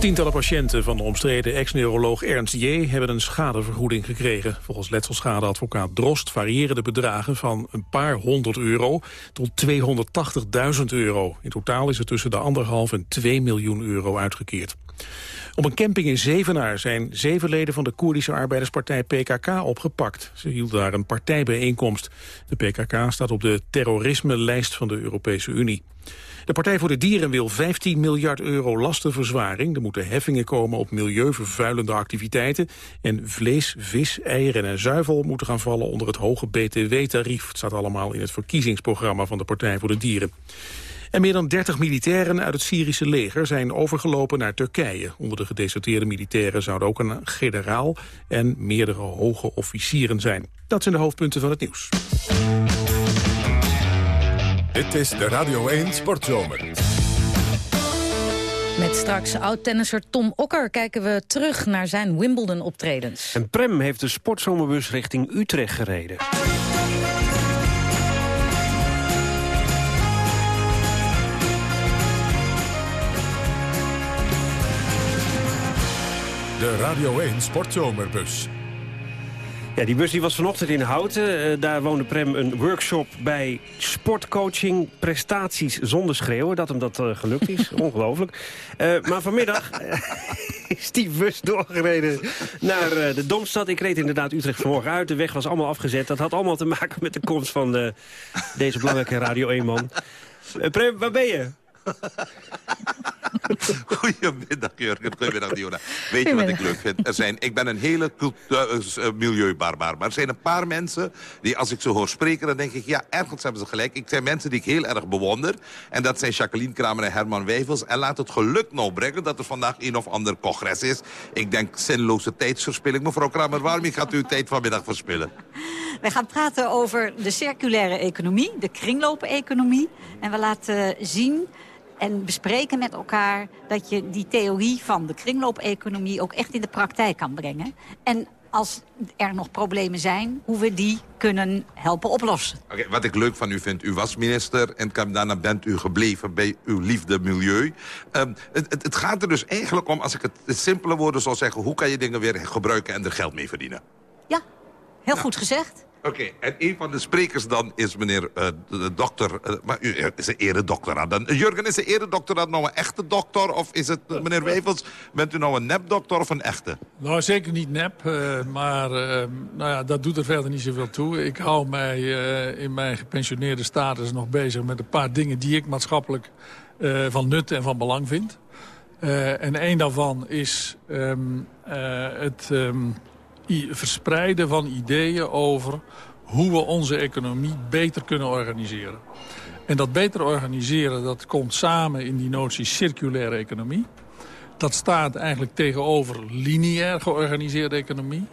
Tientallen patiënten van de omstreden ex-neuroloog Ernst J. hebben een schadevergoeding gekregen. Volgens letselschadeadvocaat Drost variëren de bedragen van een paar honderd euro tot 280.000 euro. In totaal is er tussen de anderhalf en 2 miljoen euro uitgekeerd. Op een camping in Zevenaar zijn zeven leden van de Koerdische arbeiderspartij PKK opgepakt. Ze hielden daar een partijbijeenkomst. De PKK staat op de terrorisme-lijst van de Europese Unie. De Partij voor de Dieren wil 15 miljard euro lastenverzwaring. Er moeten heffingen komen op milieuvervuilende activiteiten. En vlees, vis, eieren en zuivel moeten gaan vallen onder het hoge BTW-tarief. Het staat allemaal in het verkiezingsprogramma van de Partij voor de Dieren. En meer dan 30 militairen uit het Syrische leger zijn overgelopen naar Turkije. Onder de gedeserteerde militairen zouden ook een generaal en meerdere hoge officieren zijn. Dat zijn de hoofdpunten van het nieuws. Dit is de Radio 1 Sportzomer. Met straks oud-tennisser Tom Okker kijken we terug naar zijn Wimbledon-optredens. En Prem heeft de sportzomerbus richting Utrecht gereden. De Radio 1 Sportzomerbus. Ja, die bus die was vanochtend in Houten. Uh, daar woonde Prem een workshop bij sportcoaching prestaties zonder schreeuwen. Dat hem dat uh, gelukt is. [LAUGHS] Ongelooflijk. Uh, maar vanmiddag [LAUGHS] is die bus doorgereden naar de Domstad. Ik reed inderdaad Utrecht vanmorgen uit. De weg was allemaal afgezet. Dat had allemaal te maken met de komst van deze belangrijke Radio 1-man. Prem, waar ben je? [LAUGHS] Goedemiddag Jurgen, goedemiddag Diona. Weet je wat ik leuk vind? Er zijn, ik ben een hele uh, milieubarbaar, maar er zijn een paar mensen die als ik ze hoor spreken, dan denk ik, ja, ergens hebben ze gelijk. Ik zijn mensen die ik heel erg bewonder. En dat zijn Jacqueline Kramer en Herman Wijfels. En laat het geluk nou brengen dat er vandaag een of ander congres is. Ik denk, zinloze tijdsverspilling. Mevrouw Kramer, waarom gaat u uw tijd vanmiddag verspillen? Wij gaan praten over de circulaire economie, de kringloop-economie. En we laten zien en bespreken met elkaar dat je die theorie van de kringloop-economie ook echt in de praktijk kan brengen. En als er nog problemen zijn, hoe we die kunnen helpen oplossen. Okay, wat ik leuk van u vind, u was minister en daarna bent u gebleven bij uw liefde milieu. Um, het, het, het, gaat er dus eigenlijk om, als ik het in simpele woorden zou zeggen... hoe kan je dingen weer gebruiken en er geld mee verdienen? Ja, heel goed gezegd. Oké, en een van de sprekers dan is meneer uh, de dokter... Uh, maar u is een eredokter. Dan, Jurgen, is een eredokter nou een echte dokter? Of is het, meneer Wijfels, bent u nou een nepdokter of een echte? Nou, zeker niet nep, maar nou ja, dat doet er verder niet zoveel toe. Ik hou mij in mijn gepensioneerde status nog bezig met een paar dingen... die ik maatschappelijk van nut en van belang vind. en een daarvan is um, het... Um, verspreiden van ideeën over hoe we onze economie beter kunnen organiseren. En dat beter organiseren, dat komt samen in die notie circulaire economie. Dat staat eigenlijk tegenover lineair georganiseerde economie.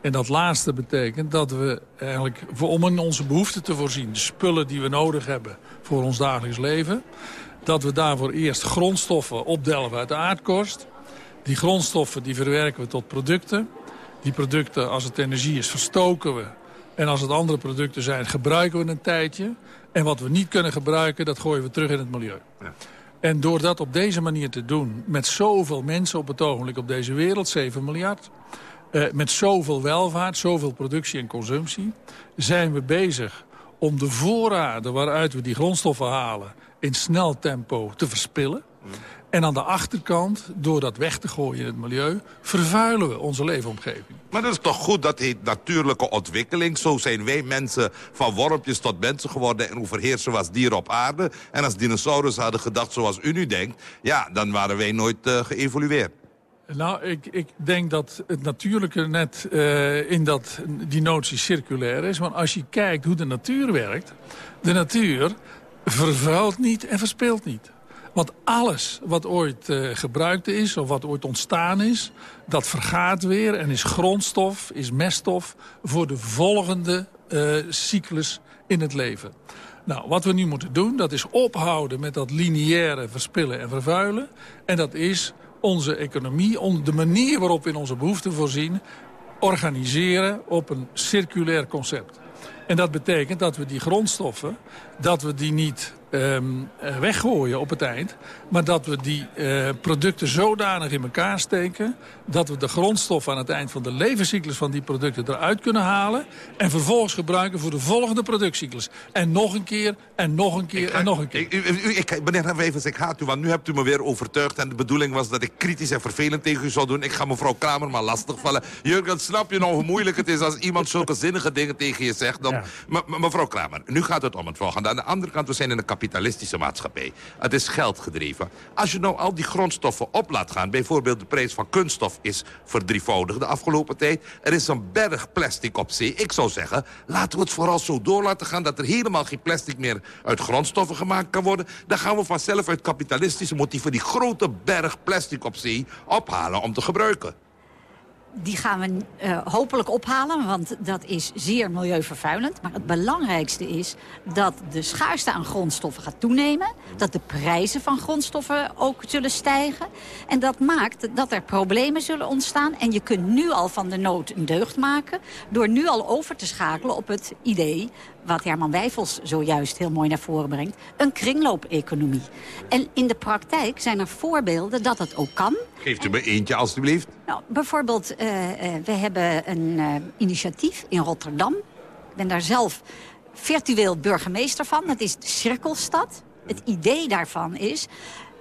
En dat laatste betekent dat we eigenlijk, om in onze behoeften te voorzien... de spullen die we nodig hebben voor ons dagelijks leven... dat we daarvoor eerst grondstoffen opdelven uit de aardkorst. Die grondstoffen die verwerken we tot producten. Die producten, als het energie is, verstoken we. En als het andere producten zijn, gebruiken we een tijdje. En wat we niet kunnen gebruiken, dat gooien we terug in het milieu. Ja. En door dat op deze manier te doen... met zoveel mensen op het ogenblik op deze wereld, 7 miljard... Eh, met zoveel welvaart, zoveel productie en consumptie... zijn we bezig om de voorraden waaruit we die grondstoffen halen... in snel tempo te verspillen. En aan de achterkant, door dat weg te gooien in het milieu... vervuilen we onze leefomgeving. Maar dat is toch goed, dat heet natuurlijke ontwikkeling. Zo zijn wij mensen van wormpjes tot mensen geworden... en overheersen was dieren op aarde. En als dinosaurussen hadden gedacht zoals u nu denkt... ja, dan waren wij nooit eh, geëvolueerd. Nou, ik, ik denk dat het natuurlijke net eh, in dat, die notie circulair is. Want als je kijkt hoe de natuur werkt... de natuur vervuilt niet en verspilt niet. Want alles wat ooit eh, gebruikt is of wat ooit ontstaan is... dat vergaat weer en is grondstof, is meststof... voor de volgende eh, cyclus in het leven. Nou, wat we nu moeten doen, dat is ophouden met dat lineaire verspillen en vervuilen. En dat is onze economie, on- de manier waarop we in onze behoeften voorzien... organiseren op een circulair concept. En dat betekent dat we die grondstoffen, dat we die niet ehm, eh, weggooien op het eind... maar dat we die eh, producten zodanig in elkaar steken... dat we de grondstoffen aan het eind van de levenscyclus van die producten eruit kunnen halen... en vervolgens gebruiken voor de volgende productcyclus. En nog een keer, en nog een keer, en nog een keer. Ik, u- ik, meneer Wevers, ik haat u, want nu hebt u me weer overtuigd... en de bedoeling was dat ik kritisch en vervelend tegen u zou doen. Ik ga mevrouw Kramer maar lastigvallen. Jurgen, snap je nou hoe moeilijk het is als iemand zulke zinnige dingen tegen je zegt? Dan, Me- me- mevrouw Kramer, nu gaat het om het volgende. Aan de andere kant, we zijn in een kapitalistische maatschappij. Het is geld gedreven. Als je nou al die grondstoffen op laat gaan... bijvoorbeeld de prijs van kunststof is verdrievoudigd de afgelopen tijd. Er is een berg plastic op zee. Ik zou zeggen, laten we het vooral zo door laten gaan... dat er helemaal geen plastic meer uit grondstoffen gemaakt kan worden. Dan gaan we vanzelf uit kapitalistische motieven... die grote berg plastic op zee ophalen om te gebruiken. Die gaan we eh, hopelijk ophalen, want dat is zeer milieuvervuilend. Maar het belangrijkste is dat de schaarste aan grondstoffen gaat toenemen. Dat de prijzen van grondstoffen ook zullen stijgen. En dat maakt dat er problemen zullen ontstaan. En je kunt nu al van de nood een deugd maken... door nu al over te schakelen op het idee wat Herman Wijfels zojuist heel mooi naar voren brengt... een kringloopeconomie. En in de praktijk zijn er voorbeelden dat het ook kan. Geeft u me eentje, alstublieft. Nou, bijvoorbeeld, eh, eh, we hebben een eh, initiatief in Rotterdam. Ik ben daar zelf virtueel burgemeester van. Dat is de Cirkelstad. Het idee daarvan is...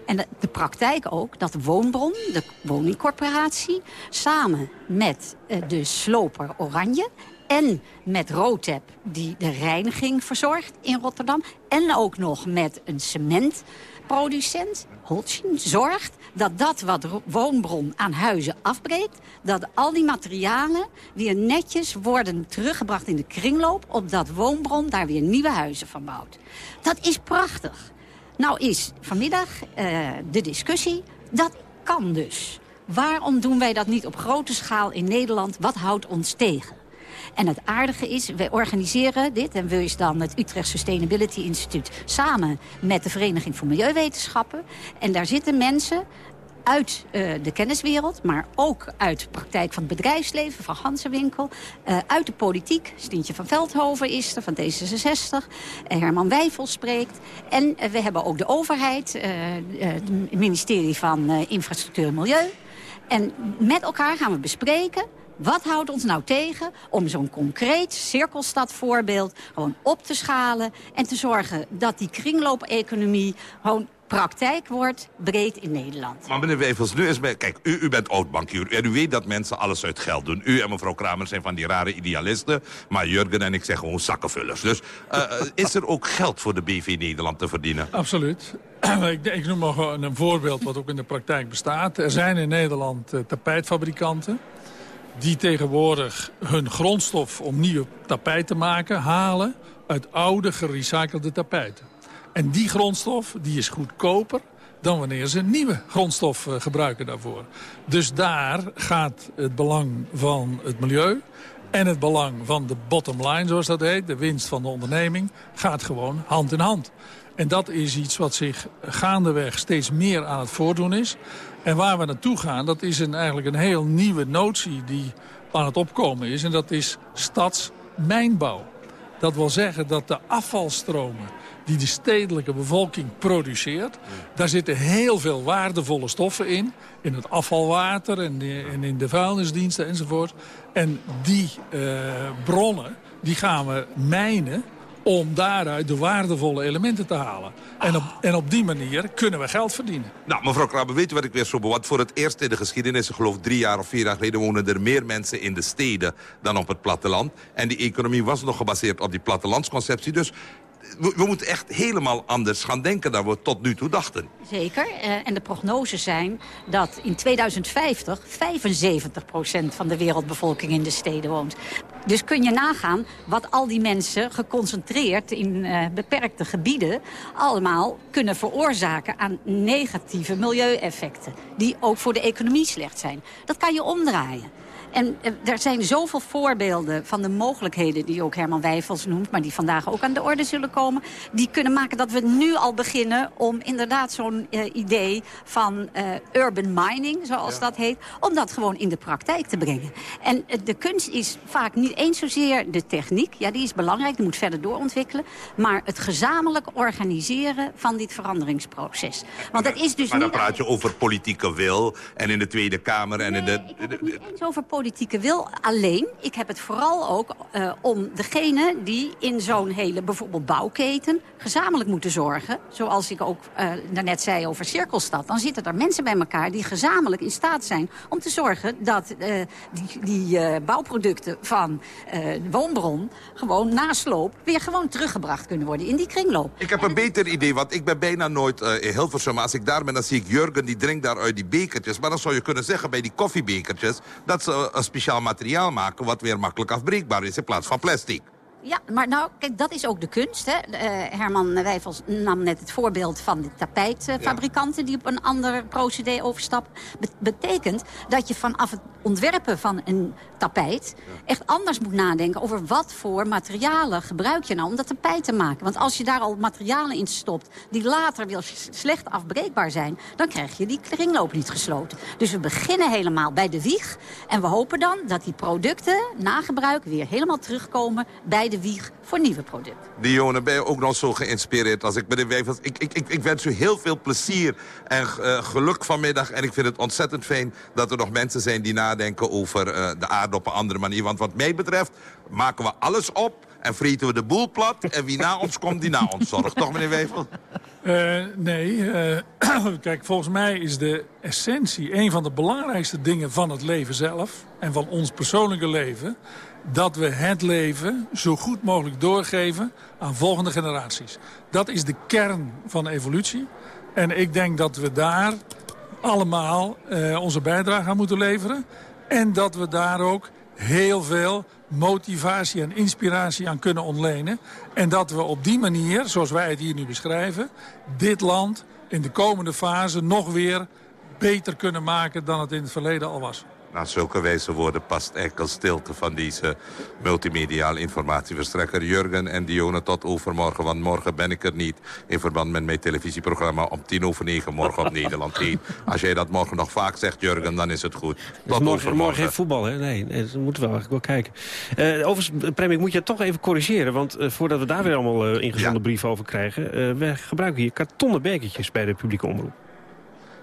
En de, praktijk ook, dat Woonbron, de woningcorporatie... samen met de sloper Oranje en met Rotep, die de reiniging verzorgt in Rotterdam... en ook nog met een cementproducent, Holcim, zorgt... dat dat wat Ro- Woonbron aan huizen afbreekt... dat al die materialen weer netjes worden teruggebracht in de kringloop... opdat Woonbron daar weer nieuwe huizen van bouwt. Dat is prachtig. Nou is vanmiddag eh, de discussie, dat kan dus. Waarom doen wij dat niet op grote schaal in Nederland? Wat houdt ons tegen? En het aardige is, wij organiseren dit... en we is dan het Utrecht Sustainability Instituut... samen met de Vereniging voor Milieuwetenschappen. En daar zitten mensen uit eh, de kenniswereld, maar ook uit de praktijk van het bedrijfsleven, van Gansenwinkel, eh, uit de politiek. Stientje van Veldhoven is er, van D66. Eh, Herman Wijfel spreekt. En we hebben ook de overheid, het ministerie van Infrastructuur en Milieu. En met elkaar gaan we bespreken... Wat houdt ons nou tegen om zo'n concreet cirkelstadvoorbeeld gewoon op te schalen... en te zorgen dat die kringloopeconomie gewoon praktijk wordt breed in Nederland. Maar meneer Wevels, nu is mij... Kijk, u, u bent oud-bankier en u weet dat mensen alles uit geld doen. U en mevrouw Kramer zijn van die rare idealisten. Maar Jurgen en ik zijn gewoon zakkenvullers. Dus eh, eh, is er ook geld voor de BV Nederland te verdienen? Absoluut. [CLEARS THROAT] ik, ik noem maar gewoon een voorbeeld wat ook in de praktijk bestaat. Er zijn in Nederland eh, tapijtfabrikanten die tegenwoordig hun grondstof om nieuwe tapijt te maken halen uit oude gerecyclede tapijten. En die grondstof die is goedkoper dan wanneer ze nieuwe grondstof eh, gebruiken daarvoor. Dus daar gaat het belang van het milieu en het belang van de bottom line, zoals dat heet... de winst van de onderneming, gaat gewoon hand in hand. En dat is iets wat zich gaandeweg steeds meer aan het voordoen is. En waar we naartoe gaan, dat is een, eigenlijk een heel nieuwe notie die aan het opkomen is. En dat is stadsmijnbouw. Dat wil zeggen dat de afvalstromen die de stedelijke bevolking produceert... daar zitten heel veel waardevolle stoffen in. In het afvalwater en, en in de vuilnisdiensten enzovoort. En die uh, bronnen die gaan we mijnen om daaruit de waardevolle elementen te halen. En op, en op die manier kunnen we geld verdienen. Nou, mevrouw Krabbe, weet je wat ik weer zo bewond? Voor het eerst in de geschiedenis, ik geloof drie jaar of vier jaar geleden... wonen er meer mensen in de steden dan op het platteland. En die economie was nog gebaseerd op die plattelandsconceptie. Dus we, moeten echt helemaal anders gaan denken dan we tot nu toe dachten. Zeker. Uh, en de prognoses zijn dat in 2050 75% van de wereldbevolking in de steden woont. Dus kun je nagaan wat al die mensen geconcentreerd in uh, beperkte gebieden... allemaal kunnen veroorzaken aan negatieve milieueffecten. Die ook voor de economie slecht zijn. Dat kan je omdraaien. En eh, er zijn zoveel voorbeelden van de mogelijkheden... die ook Herman Wijfels noemt, maar die vandaag ook aan de orde zullen komen... die kunnen maken dat we nu al beginnen om inderdaad zo'n uh, idee van uh, urban mining, zoals ja. dat heet... om dat gewoon in de praktijk te brengen. En de kunst is vaak niet eens zozeer de techniek. Ja, die is belangrijk, die moet verder doorontwikkelen. Maar het gezamenlijk organiseren van dit veranderingsproces. Want het is dus maar dan niet... praat je over politieke wil en in de Tweede Kamer en nee, in de... Ik heb het niet eens over politieke wil alleen. Ik heb het vooral ook uh, om degene die in zo'n hele bijvoorbeeld bouwketen gezamenlijk moeten zorgen. Zoals ik ook uh, daarnet zei over Cirkelstad. Dan zitten er mensen bij elkaar die gezamenlijk in staat zijn om te zorgen dat uh, die, die bouwproducten van de woonbron gewoon nasloop weer gewoon teruggebracht kunnen worden in die kringloop. Ik heb een beter idee, want ik ben bijna nooit in Hilversum. Als ik daar ben, dan zie ik Jurgen, die drinkt daar uit die bekertjes. Maar dan zou je kunnen zeggen bij die koffiebekertjes... dat ze een speciaal materiaal maken wat weer makkelijk afbreekbaar is in plaats van plastic. Ja, maar nou, kijk, dat is ook de kunst. Hè. Uh, Herman Wijfels nam net het voorbeeld van de tapijtfabrikanten... Die op een ander procedé overstappen. Be betekent dat je vanaf het ontwerpen van een tapijt... Echt anders moet nadenken over wat voor materialen gebruik je nou... om dat tapijt te maken. Want als je daar al materialen in stopt... die later weer slecht afbreekbaar zijn... dan krijg je die kringloop niet gesloten. Dus we beginnen helemaal bij de wieg. En we hopen dan dat die producten na gebruik weer helemaal terugkomen... bij de wieg voor nieuwe producten. Dionne, ben je ook nog zo geïnspireerd als ik ben de? Ik, ik, ik, ik wens u heel veel plezier en uh, geluk vanmiddag. En ik vind het ontzettend fijn dat er nog mensen zijn die nadenken over uh, de aarde op een andere manier. Want wat mij betreft maken we alles op en vreten we de boel plat. En wie na ons komt, die na ons zorgt. Toch, meneer Wevel? Uh, nee, uh, [CLEARS THROAT] kijk, volgens mij is de essentie... een van de belangrijkste dingen van het leven zelf... en van ons persoonlijke leven dat we het leven zo goed mogelijk doorgeven aan volgende generaties. Dat is de kern van evolutie. En ik denk dat we daar allemaal uh, onze bijdrage aan moeten leveren. En dat we daar ook heel veel motivatie en inspiratie aan kunnen ontlenen. En dat we op die manier, zoals wij het hier nu beschrijven... dit land in de komende fase nog weer beter kunnen maken dan het in het verleden al was. Na zulke wijze woorden past enkel stilte van deze multimediale informatieverstrekker Jurgen en Dione tot overmorgen. Want morgen ben ik er niet in verband met mijn televisieprogramma om tien over negen morgen op [LAUGHS] Nederland 1. Als jij dat morgen nog vaak zegt, Jurgen, dan is het goed. Tot dus morgen, morgen heeft voetbal, hè? Nee, nee, dat moeten we eigenlijk wel kijken. Uh, overigens, Prem, ik moet je toch even corrigeren. Want uh, voordat we daar weer allemaal uh, ingezonden ja. brieven over krijgen... we gebruiken hier kartonnen bekertjes bij de publieke omroep.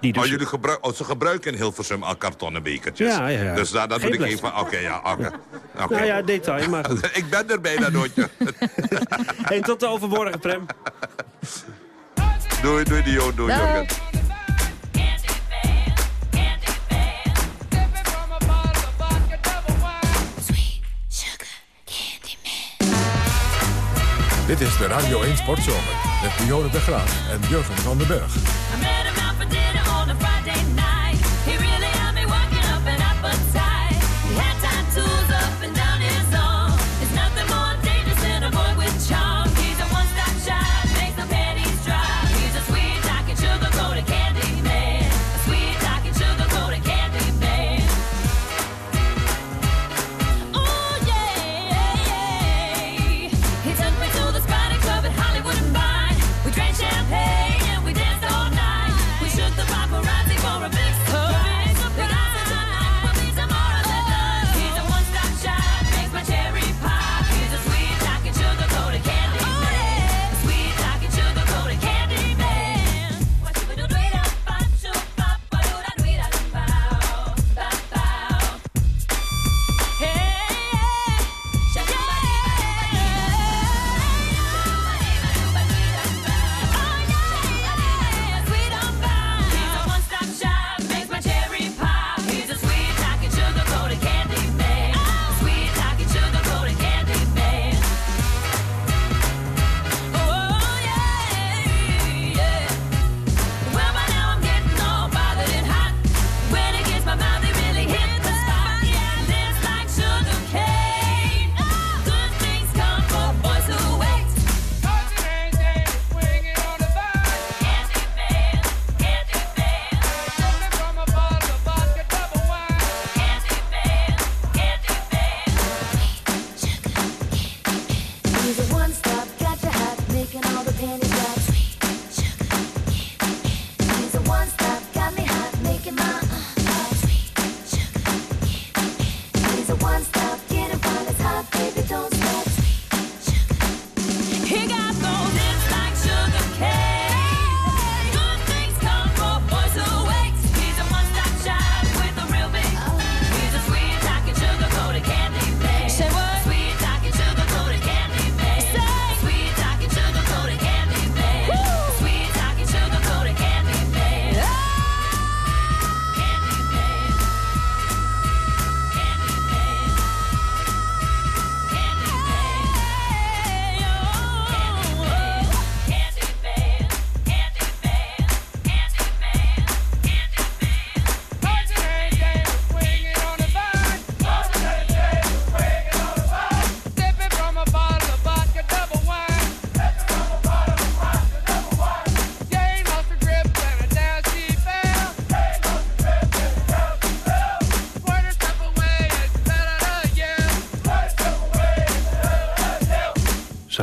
Die dus... oh, jullie gebruik, oh, ze gebruiken in Hilversum al kartonnen bekertjes. Ja, ja, ja. Dus daar, dat doe ik even... Oké, okay, ja, oké. Okay. Okay. Nou ja, detail, maar goed. [LAUGHS] ik ben er bijna nooit. [LAUGHS] en tot de overmorgen, Prem. doei, doei, Dio, doei, Jurgen. Dit is de Radio 1 Sportzomer met Dionne de Graaf en Jurgen van den Berg.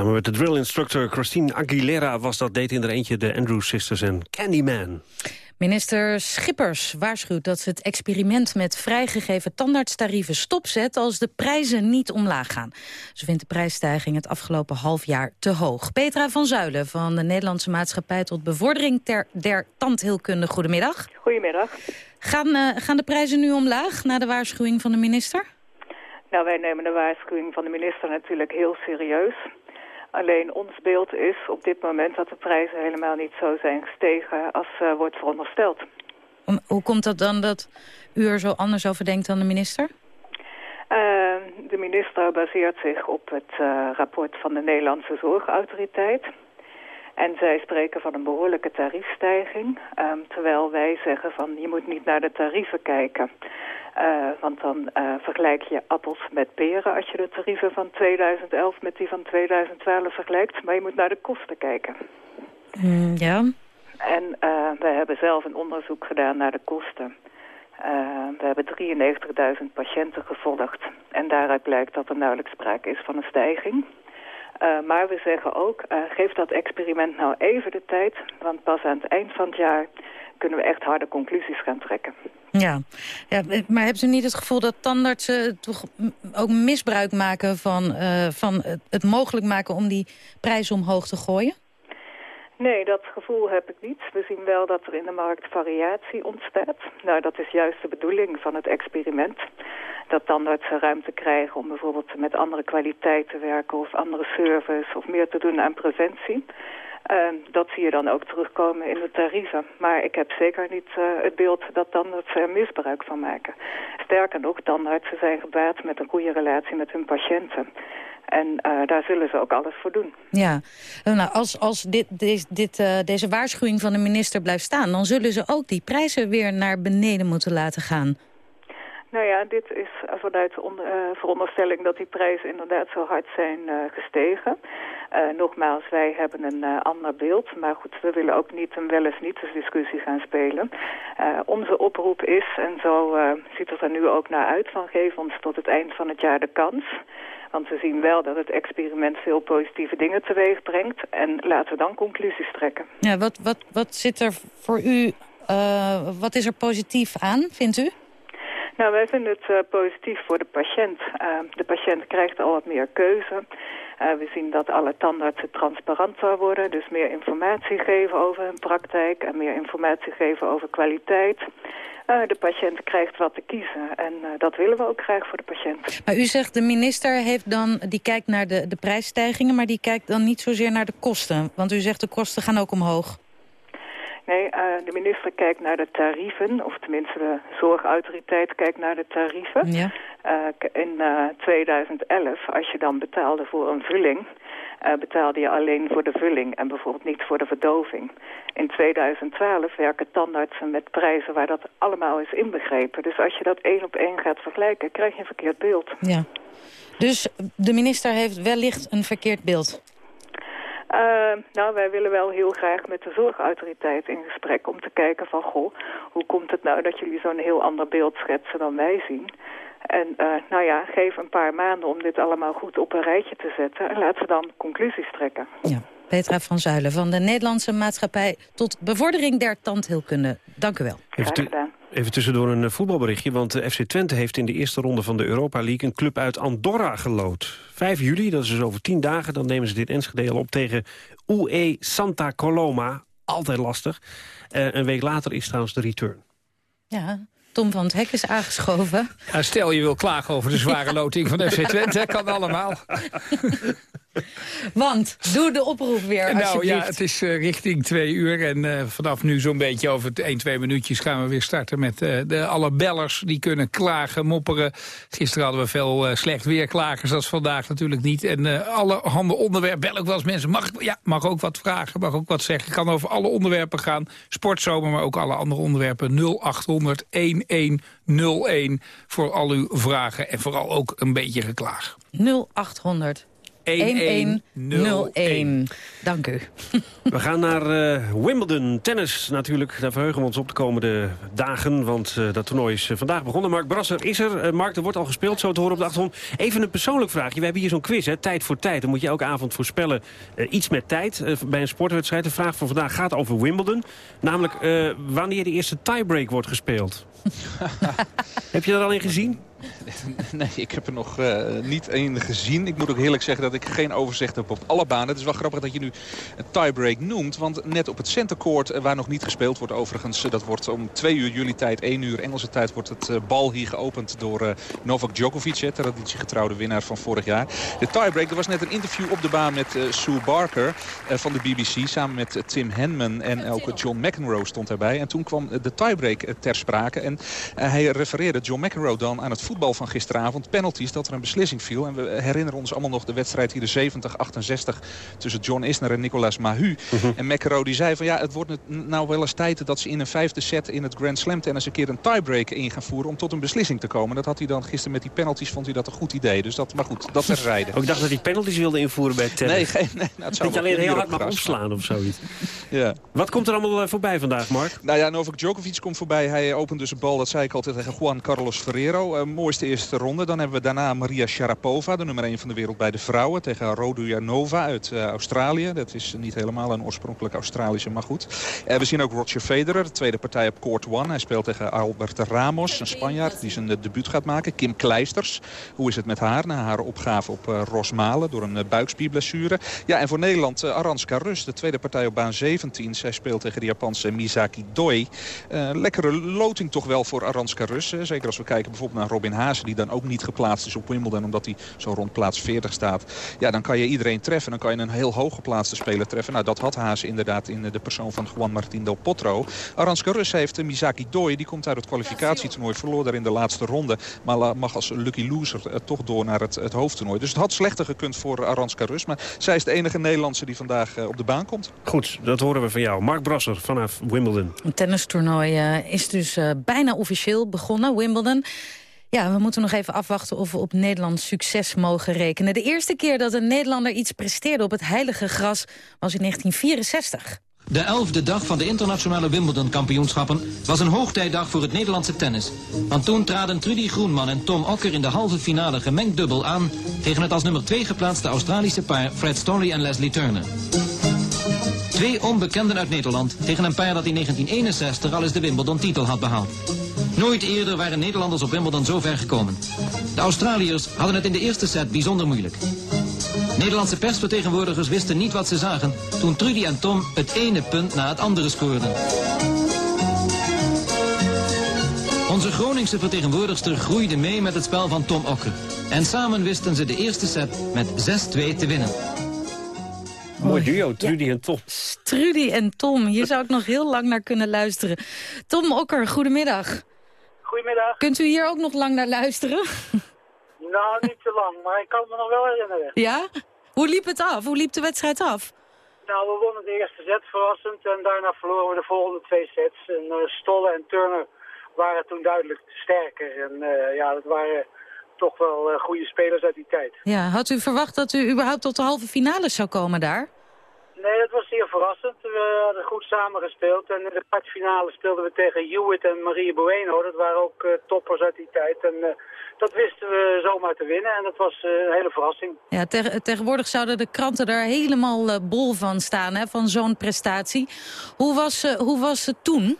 Samen met de drill instructor Christine Aguilera was dat deed in er eentje de Andrews Sisters en Candyman. Minister Schippers waarschuwt dat ze het experiment met vrijgegeven tandartstarieven stopzet als de prijzen niet omlaag gaan. Ze vindt de prijsstijging het afgelopen half jaar te hoog. Petra van Zuilen van de Nederlandse Maatschappij tot Bevordering ter, der Tandheelkunde. Goedemiddag. Goedemiddag. Gaan, eh, gaan de prijzen nu omlaag na de waarschuwing van de minister? Nou, wij nemen de waarschuwing van de minister natuurlijk heel serieus. Alleen ons beeld is op dit moment dat de prijzen helemaal niet zo zijn gestegen als eh, wordt verondersteld. Om- Hoe komt dat dan dat u er zo anders over denkt dan de minister? Eh, de minister baseert zich op het eh, rapport van de Nederlandse Zorgautoriteit. En zij spreken van een behoorlijke tariefstijging. ehm, terwijl wij zeggen van je moet niet naar de tarieven kijken. Eh, want dan eh, vergelijk je appels met peren als je de tarieven van 2011 met die van 2012 vergelijkt. Maar je moet naar de kosten kijken. Mm, ja. En eh, we hebben zelf een onderzoek gedaan naar de kosten. We hebben 93.000 patiënten gevolgd. En daaruit blijkt dat er nauwelijks sprake is van een stijging. Eh, maar we zeggen ook, eh, geef dat experiment nou even de tijd. Want pas aan het eind van het jaar kunnen we echt harde conclusies gaan trekken. Ja. ja, eh, maar hebben ze niet het gevoel dat tandartsen toch ook misbruik maken van, van het- het mogelijk maken om die prijzen omhoog te gooien? Nee, dat gevoel heb ik niet. We zien wel dat er in de markt variatie ontstaat. Nou, dat is juist de bedoeling van het experiment. Dat tandartsen ruimte krijgen om bijvoorbeeld met andere kwaliteit te werken... of andere service of meer te doen aan preventie. Eh, dat zie je dan ook terugkomen in de tarieven. Maar ik heb zeker niet eh, het beeld dat tandartsen er misbruik van maken. Sterker nog, tandartsen zijn gebaat met een goede relatie met hun patiënten. En eh, daar zullen ze ook alles voor doen. Ja, nou, als, als dit, dit, dit, eh, deze waarschuwing van de minister blijft staan... dan zullen ze ook die prijzen weer naar beneden moeten laten gaan. Nou ja, dit is vanuit de eh, veronderstelling dat die prijzen inderdaad zo hard zijn gestegen. Nogmaals, wij hebben een ander beeld. Maar goed, we willen ook niet een wel eens niet discussie gaan spelen. Onze oproep is, en zo ziet het er nu ook naar uit, van geef ons tot het eind van het jaar de kans. Want we zien wel dat het experiment veel positieve dingen teweeg brengt. En laten we dan conclusies trekken. Ja, wat, wat, wat zit er voor u, eh, wat is er positief aan, vindt u? Nou, wij vinden het eh, positief voor de patiënt. Eh, de patiënt krijgt al wat meer keuze. Eh, we zien dat alle tandartsen transparanter worden, dus meer informatie geven over hun praktijk en meer informatie geven over kwaliteit. De patiënt krijgt wat te kiezen en dat willen we ook graag voor de patiënt. Maar u zegt de minister heeft dan, die kijkt naar de, de prijsstijgingen... maar die kijkt dan niet zozeer naar de kosten. Want u zegt de kosten gaan ook omhoog. Nee, eh, de minister kijkt naar de tarieven, of tenminste de zorgautoriteit kijkt naar de tarieven. Ja. Eh, in eh, 2011, als je dan betaalde voor een vulling, eh, betaalde je alleen voor de vulling en bijvoorbeeld niet voor de verdoving. In 2012 werken tandartsen met prijzen waar dat allemaal is inbegrepen. Dus als je dat één op één gaat vergelijken, krijg je een verkeerd beeld. Ja. Dus de minister heeft wellicht een verkeerd beeld. Eh, nou, wij willen wel heel graag met de zorgautoriteit in gesprek om te kijken van, goh, hoe komt het nou dat jullie zo'n heel ander beeld schetsen dan wij zien? En eh, nou ja, geef een paar maanden om dit allemaal goed op een rijtje te zetten en laten we dan conclusies trekken. Petra van Zuilen van de Nederlandse Maatschappij... tot bevordering der tandheelkunde. Dank u wel. Even, tu- even tussendoor een eh, voetbalberichtje, want de FC Twente heeft in de eerste ronde van de Europa League een club uit Andorra gelood. 5 juli, dat is dus over 10 dagen, dan nemen ze dit Enschede al op tegen UE Santa Coloma. Altijd lastig. Eh, een week later is trouwens de return. Ja, Tom van het Hek is aangeschoven. Ja, stel je wil klagen over de zware [LAUGHS] loting van FC Twente, kan allemaal. [LAUGHS] [LAUGHS] Want, doe de oproep weer, nou ja, het is eh, richting twee uur en eh, vanaf nu zo'n beetje over 1, 2 minuutjes gaan we weer starten met eh, de alle bellers die kunnen klagen, mopperen. Gisteren hadden we veel slecht weerklagers, dat is vandaag natuurlijk niet. En alle handen onderwerpen, bel ook wel eens mensen, mag, ja, mag ook wat vragen, mag ook wat zeggen. Kan over alle onderwerpen gaan, sportzomer, maar ook alle andere onderwerpen. 0800 1101 voor al uw vragen en vooral ook een beetje geklaag. 0800 1101. Dank u. We gaan naar eh, Wimbledon, tennis natuurlijk. Daar verheugen we ons op de komende dagen, want eh, dat toernooi is eh, vandaag begonnen. Mark Brasser is er. Mark, er wordt al gespeeld, zo te horen op de achtergrond. Even een persoonlijk vraagje. We hebben hier zo'n quiz, hè, tijd voor tijd. Dan moet je elke avond voorspellen iets met tijd bij een sportwedstrijd. De vraag van vandaag gaat over Wimbledon. Namelijk wanneer de eerste tiebreak wordt gespeeld. [LAUGHS] Heb je er al in gezien? [LAUGHS] Nee, ik heb er nog uh, niet één gezien. Ik moet ook eerlijk zeggen dat ik geen overzicht heb op alle banen. Het is wel grappig dat je nu een tiebreak noemt. Want net op het centercourt, eh, waar nog niet gespeeld wordt overigens... Eh, dat wordt om twee uur jullie tijd, één uur Engelse tijd... wordt het bal hier geopend door Novak Djokovic, de traditiegetrouwde winnaar van vorig jaar. De tiebreak, er was net een interview op de baan met Sue Barker van de BBC... samen met Tim Henman en ook John McEnroe stond daarbij. En toen kwam de tiebreak ter sprake. En hij refereerde John McEnroe dan aan het voetbal van gisteravond. Penalties, dat er een beslissing viel. En we herinneren ons allemaal nog de wedstrijd hier de 70-68 tussen John Isner en Nicolas Mahu. Mhm. En McEnroe die zei van ja, het wordt nou wel eens tijd dat ze in een vijfde set in het Grand Slam tennis een keer een tiebreak in gaan voeren om tot een beslissing te komen. Dat had hij dan gisteren met die penalties, vond hij dat een goed idee. Dus dat, maar goed, dat terzijde. Ook ik dacht dat hij penalties wilde invoeren bij tennis. Nee, geen, nee nou, het zou dat je alleen heel hard mag opslaan of zoiets. [LAUGHS] ja. Wat komt er allemaal eh, voorbij vandaag, Mark? Nou ja, Novak Djokovic komt voorbij. Hij opent dus een bal, dat zei ik altijd, tegen Juan Carlos Ferrero. Uh, mooiste eerste ronde. Dan hebben we daarna Maria Sharapova, de nummer 1 van de wereld bij de vrouwen. Tegen Rodujanova uit uh, Australië. Dat is niet helemaal een oorspronkelijk Australische, maar goed. Uh, we zien ook Roger Federer, de tweede partij op court 1. Hij speelt tegen Albert Ramos, een Spanjaard die zijn debuut gaat maken. Kim Kleisters, hoe is het met haar? Na haar opgave op Rosmalen door een buikspierblessure. Ja, en voor Nederland Aranska Rus, de tweede partij op baan 17. Zij speelt tegen de Japanse Misaki Doi. lekkere loting toch wel voor Aranska Rus. zeker als we kijken bijvoorbeeld naar Robin Haase, die dan ook niet geplaatst is op Wimbledon. Omdat hij zo rond plaats 40 staat. Ja, dan kan je iedereen treffen. Dan kan je een heel hoog geplaatste speler treffen. Nou, dat had Haase inderdaad in de persoon van Juan Martín del Potro. Aranska Rus heeft Misaki Doi. Die komt uit het kwalificatietoernooi. Verloor daar in de laatste ronde. Maar mag als lucky loser toch door naar het, het hoofdtoernooi. Dus het had slechter gekund voor Aranska Rus. Maar zij is de enige Nederlandse die vandaag op de baan komt. Goed, dat horen we van jou. Mark Brasser vanaf Wimbledon. Een tennistoernooi is dus bijna officieel begonnen, Wimbledon. Ja, we moeten nog even afwachten of we op Nederlands succes mogen rekenen. De eerste keer dat een Nederlander iets presteerde op het heilige gras was in 1964. De elfde dag van de internationale Wimbledon-kampioenschappen was een hoogtijdag voor het Nederlandse tennis. Want toen traden Trudy Groenman en Tom Okker in de halve finale gemengd dubbel aan... tegen het als nummer 2 geplaatste Australische paar Fred Story en Leslie Turner. Twee onbekenden uit Nederland tegen een paar dat in 1961 al eens de Wimbledon-titel had behaald. Nooit eerder waren Nederlanders op Wimbledon zo ver gekomen. De Australiërs hadden het in de eerste set bijzonder moeilijk. Nederlandse persvertegenwoordigers wisten niet wat ze zagen... toen Trudy en Tom het ene punt na het andere scoorden. Onze Groningse vertegenwoordigster groeide mee met het spel van Tom Okker. En samen wisten ze de eerste set met 6-2 te winnen. Mooi duo, Trudy en Tom. Trudy en Tom, hier zou ik nog heel lang naar kunnen luisteren. Tom Okker, goedemiddag. Goedemiddag. Kunt u hier ook nog lang naar luisteren? [LAUGHS] Nou, niet te lang, maar ik kan me nog wel herinneren. Ja? Hoe liep het af? Hoe liep de wedstrijd af? Nou, we wonnen de eerste set verrassend en daarna verloren we de volgende twee sets. En uh, Stolle en Turner waren toen duidelijk sterker. En uh, ja, dat waren toch wel uh, goede spelers uit die tijd. Ja, had u verwacht dat u überhaupt tot de halve finale zou komen daar? Nee, dat was zeer verrassend. We hadden goed samengespeeld. En in de kwartfinale speelden we tegen Hewitt en Marie Bueno. Dat waren ook uh, toppers uit die tijd. En uh, dat wisten we zomaar te winnen. En dat was uh, een hele verrassing. Ja, te tegenwoordig zouden de kranten daar helemaal bol van staan, hè, van zo'n prestatie. Hoe was, hoe was het toen?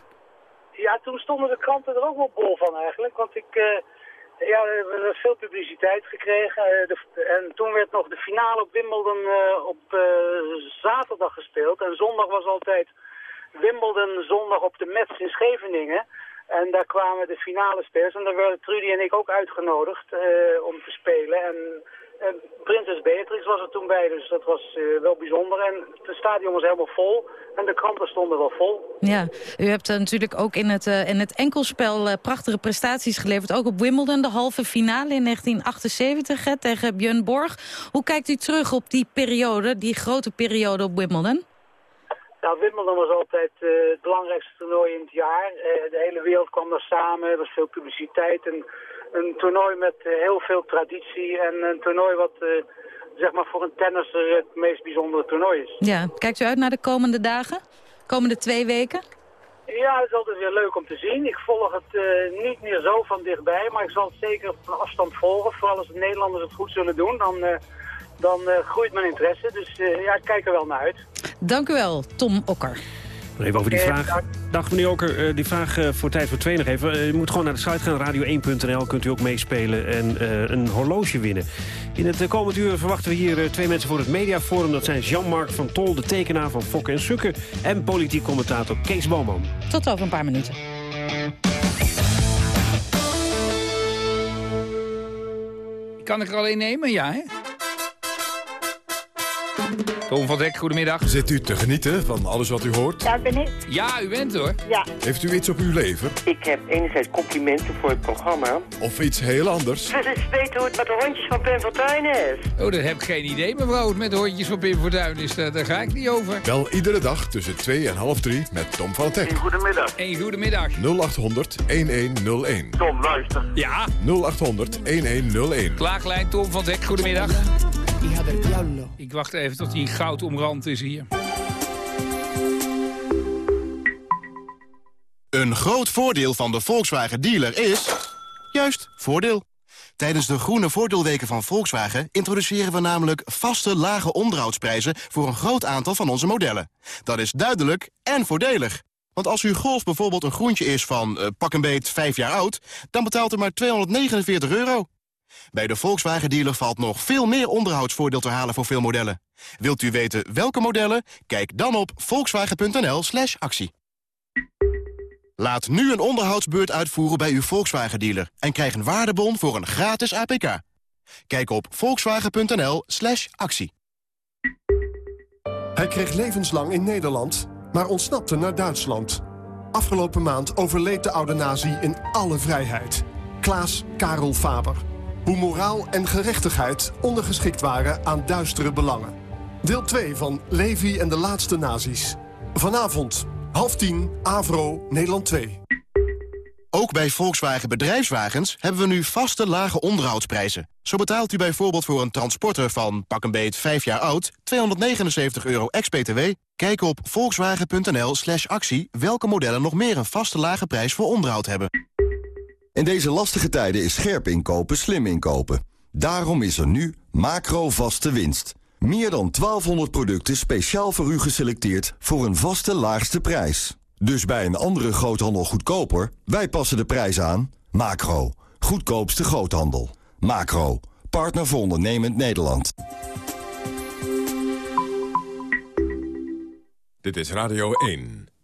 Ja, toen stonden de kranten er ook wel bol van eigenlijk. Want ik... Ja, we hebben veel publiciteit gekregen. en toen werd nog de finale op Wimbledon uh, op uh, zaterdag gespeeld. En zondag was altijd Wimbledon zondag op de Mets in Scheveningen. En daar kwamen de finale spelers. En daar werden Trudy en ik ook uitgenodigd om te spelen. En en Prinses Beatrix was er toen bij, dus dat was uh, wel bijzonder. En het stadion was helemaal vol en de kranten stonden wel vol. Ja, u hebt uh, natuurlijk ook in het, uh, in het enkelspel prachtige prestaties geleverd. Ook op Wimbledon, de halve finale in 1978 hè, tegen Björn Borg. Hoe kijkt u terug op die periode, die grote periode op Wimbledon? Nou, Wimbledon was altijd het belangrijkste toernooi in het jaar. de hele wereld kwam daar samen, er was veel publiciteit en een toernooi met heel veel traditie en een toernooi wat, uh, zeg maar voor een tennisser het meest bijzondere toernooi is. Ja, kijkt u uit naar de komende dagen? Komende twee weken? Ja, het is altijd weer leuk om te zien. Ik volg het eh, niet meer zo van dichtbij, maar ik zal het zeker van afstand volgen. Vooral als de Nederlanders het goed zullen doen, dan, uh, dan uh, groeit mijn interesse. Dus ja, ik kijk er wel naar uit. Dank u wel, Tom Okker. Even over die vraag. Dag meneer Oker, die vraag voor Tijd voor Twee nog even. U moet gewoon naar de site gaan, radio1.nl. Kunt u ook meespelen en een horloge winnen. In het komend uur verwachten we hier twee mensen voor het mediaforum. Dat zijn Jean-Marc van Tol, de tekenaar van Fokke en Sukke... en politiek commentator Kees Boman. Tot over een paar minuten. Kan ik er alleen nemen? Ja, hè? Tom van Dek, goedemiddag. Zit u te genieten van alles wat u hoort? Ja, ben ik. Ja, u bent hoor. Ja. Heeft u iets op uw lever? Ik heb enerzijds complimenten voor het programma. Of iets heel anders? Wil eens weten hoe het met de hondjes van Pim Fortuyn is? Oh, dat heb ik geen idee, mevrouw. Hoe het met de hondjes van Pim Fortuyn is, daar, daar ga ik niet over. Wel iedere dag tussen 2 en half 3 met Tom van Dek. Een goedemiddag. Een goedemiddag. 0800 1101. Tom, luister. Ja? 0800 1101. Klaaglijn Tom van Dek, goedemiddag. Ik wacht even tot hij goud omrand is hier. Een groot voordeel van de Volkswagen dealer is... juist, voordeel. Tijdens de groene voordeelweken van Volkswagen... introduceren we namelijk vaste lage onderhoudsprijzen... voor een groot aantal van onze modellen. Dat is duidelijk en voordelig. Want als uw Golf bijvoorbeeld een groentje is van uh, pak een beet 5 jaar oud... dan betaalt u maar 249 euro. Bij de Volkswagen dealer valt nog veel meer onderhoudsvoordeel te halen voor veel modellen. Wilt u weten welke modellen? Kijk dan op volkswagen.nl slash actie. Laat nu een onderhoudsbeurt uitvoeren bij uw Volkswagen dealer... en krijg een waardebon voor een gratis APK. Kijk op volkswagen.nl slash actie. Hij kreeg levenslang in Nederland, maar ontsnapte naar Duitsland. Afgelopen maand overleed de oude nazi in alle vrijheid. Klaas Karel Faber. Hoe moraal en gerechtigheid ondergeschikt waren aan duistere belangen. Deel 2 van Levi en de laatste nazi's. Vanavond, half tien, Avro, Nederland 2. Ook bij Volkswagen Bedrijfswagens hebben we nu vaste lage onderhoudsprijzen. Zo betaalt u bijvoorbeeld voor een transporter van pak een beet 5 jaar oud... 279 euro ex-BTW. Kijk op volkswagen.nl slash actie welke modellen nog meer een vaste lage prijs voor onderhoud hebben. In deze lastige tijden is scherp inkopen slim inkopen. Daarom is er nu macro vaste winst. Meer dan 1200 producten speciaal voor u geselecteerd voor een vaste laagste prijs. Dus bij een andere groothandel goedkoper, wij passen de prijs aan. Macro, goedkoopste groothandel. Macro, partner voor ondernemend Nederland. Dit is Radio 1.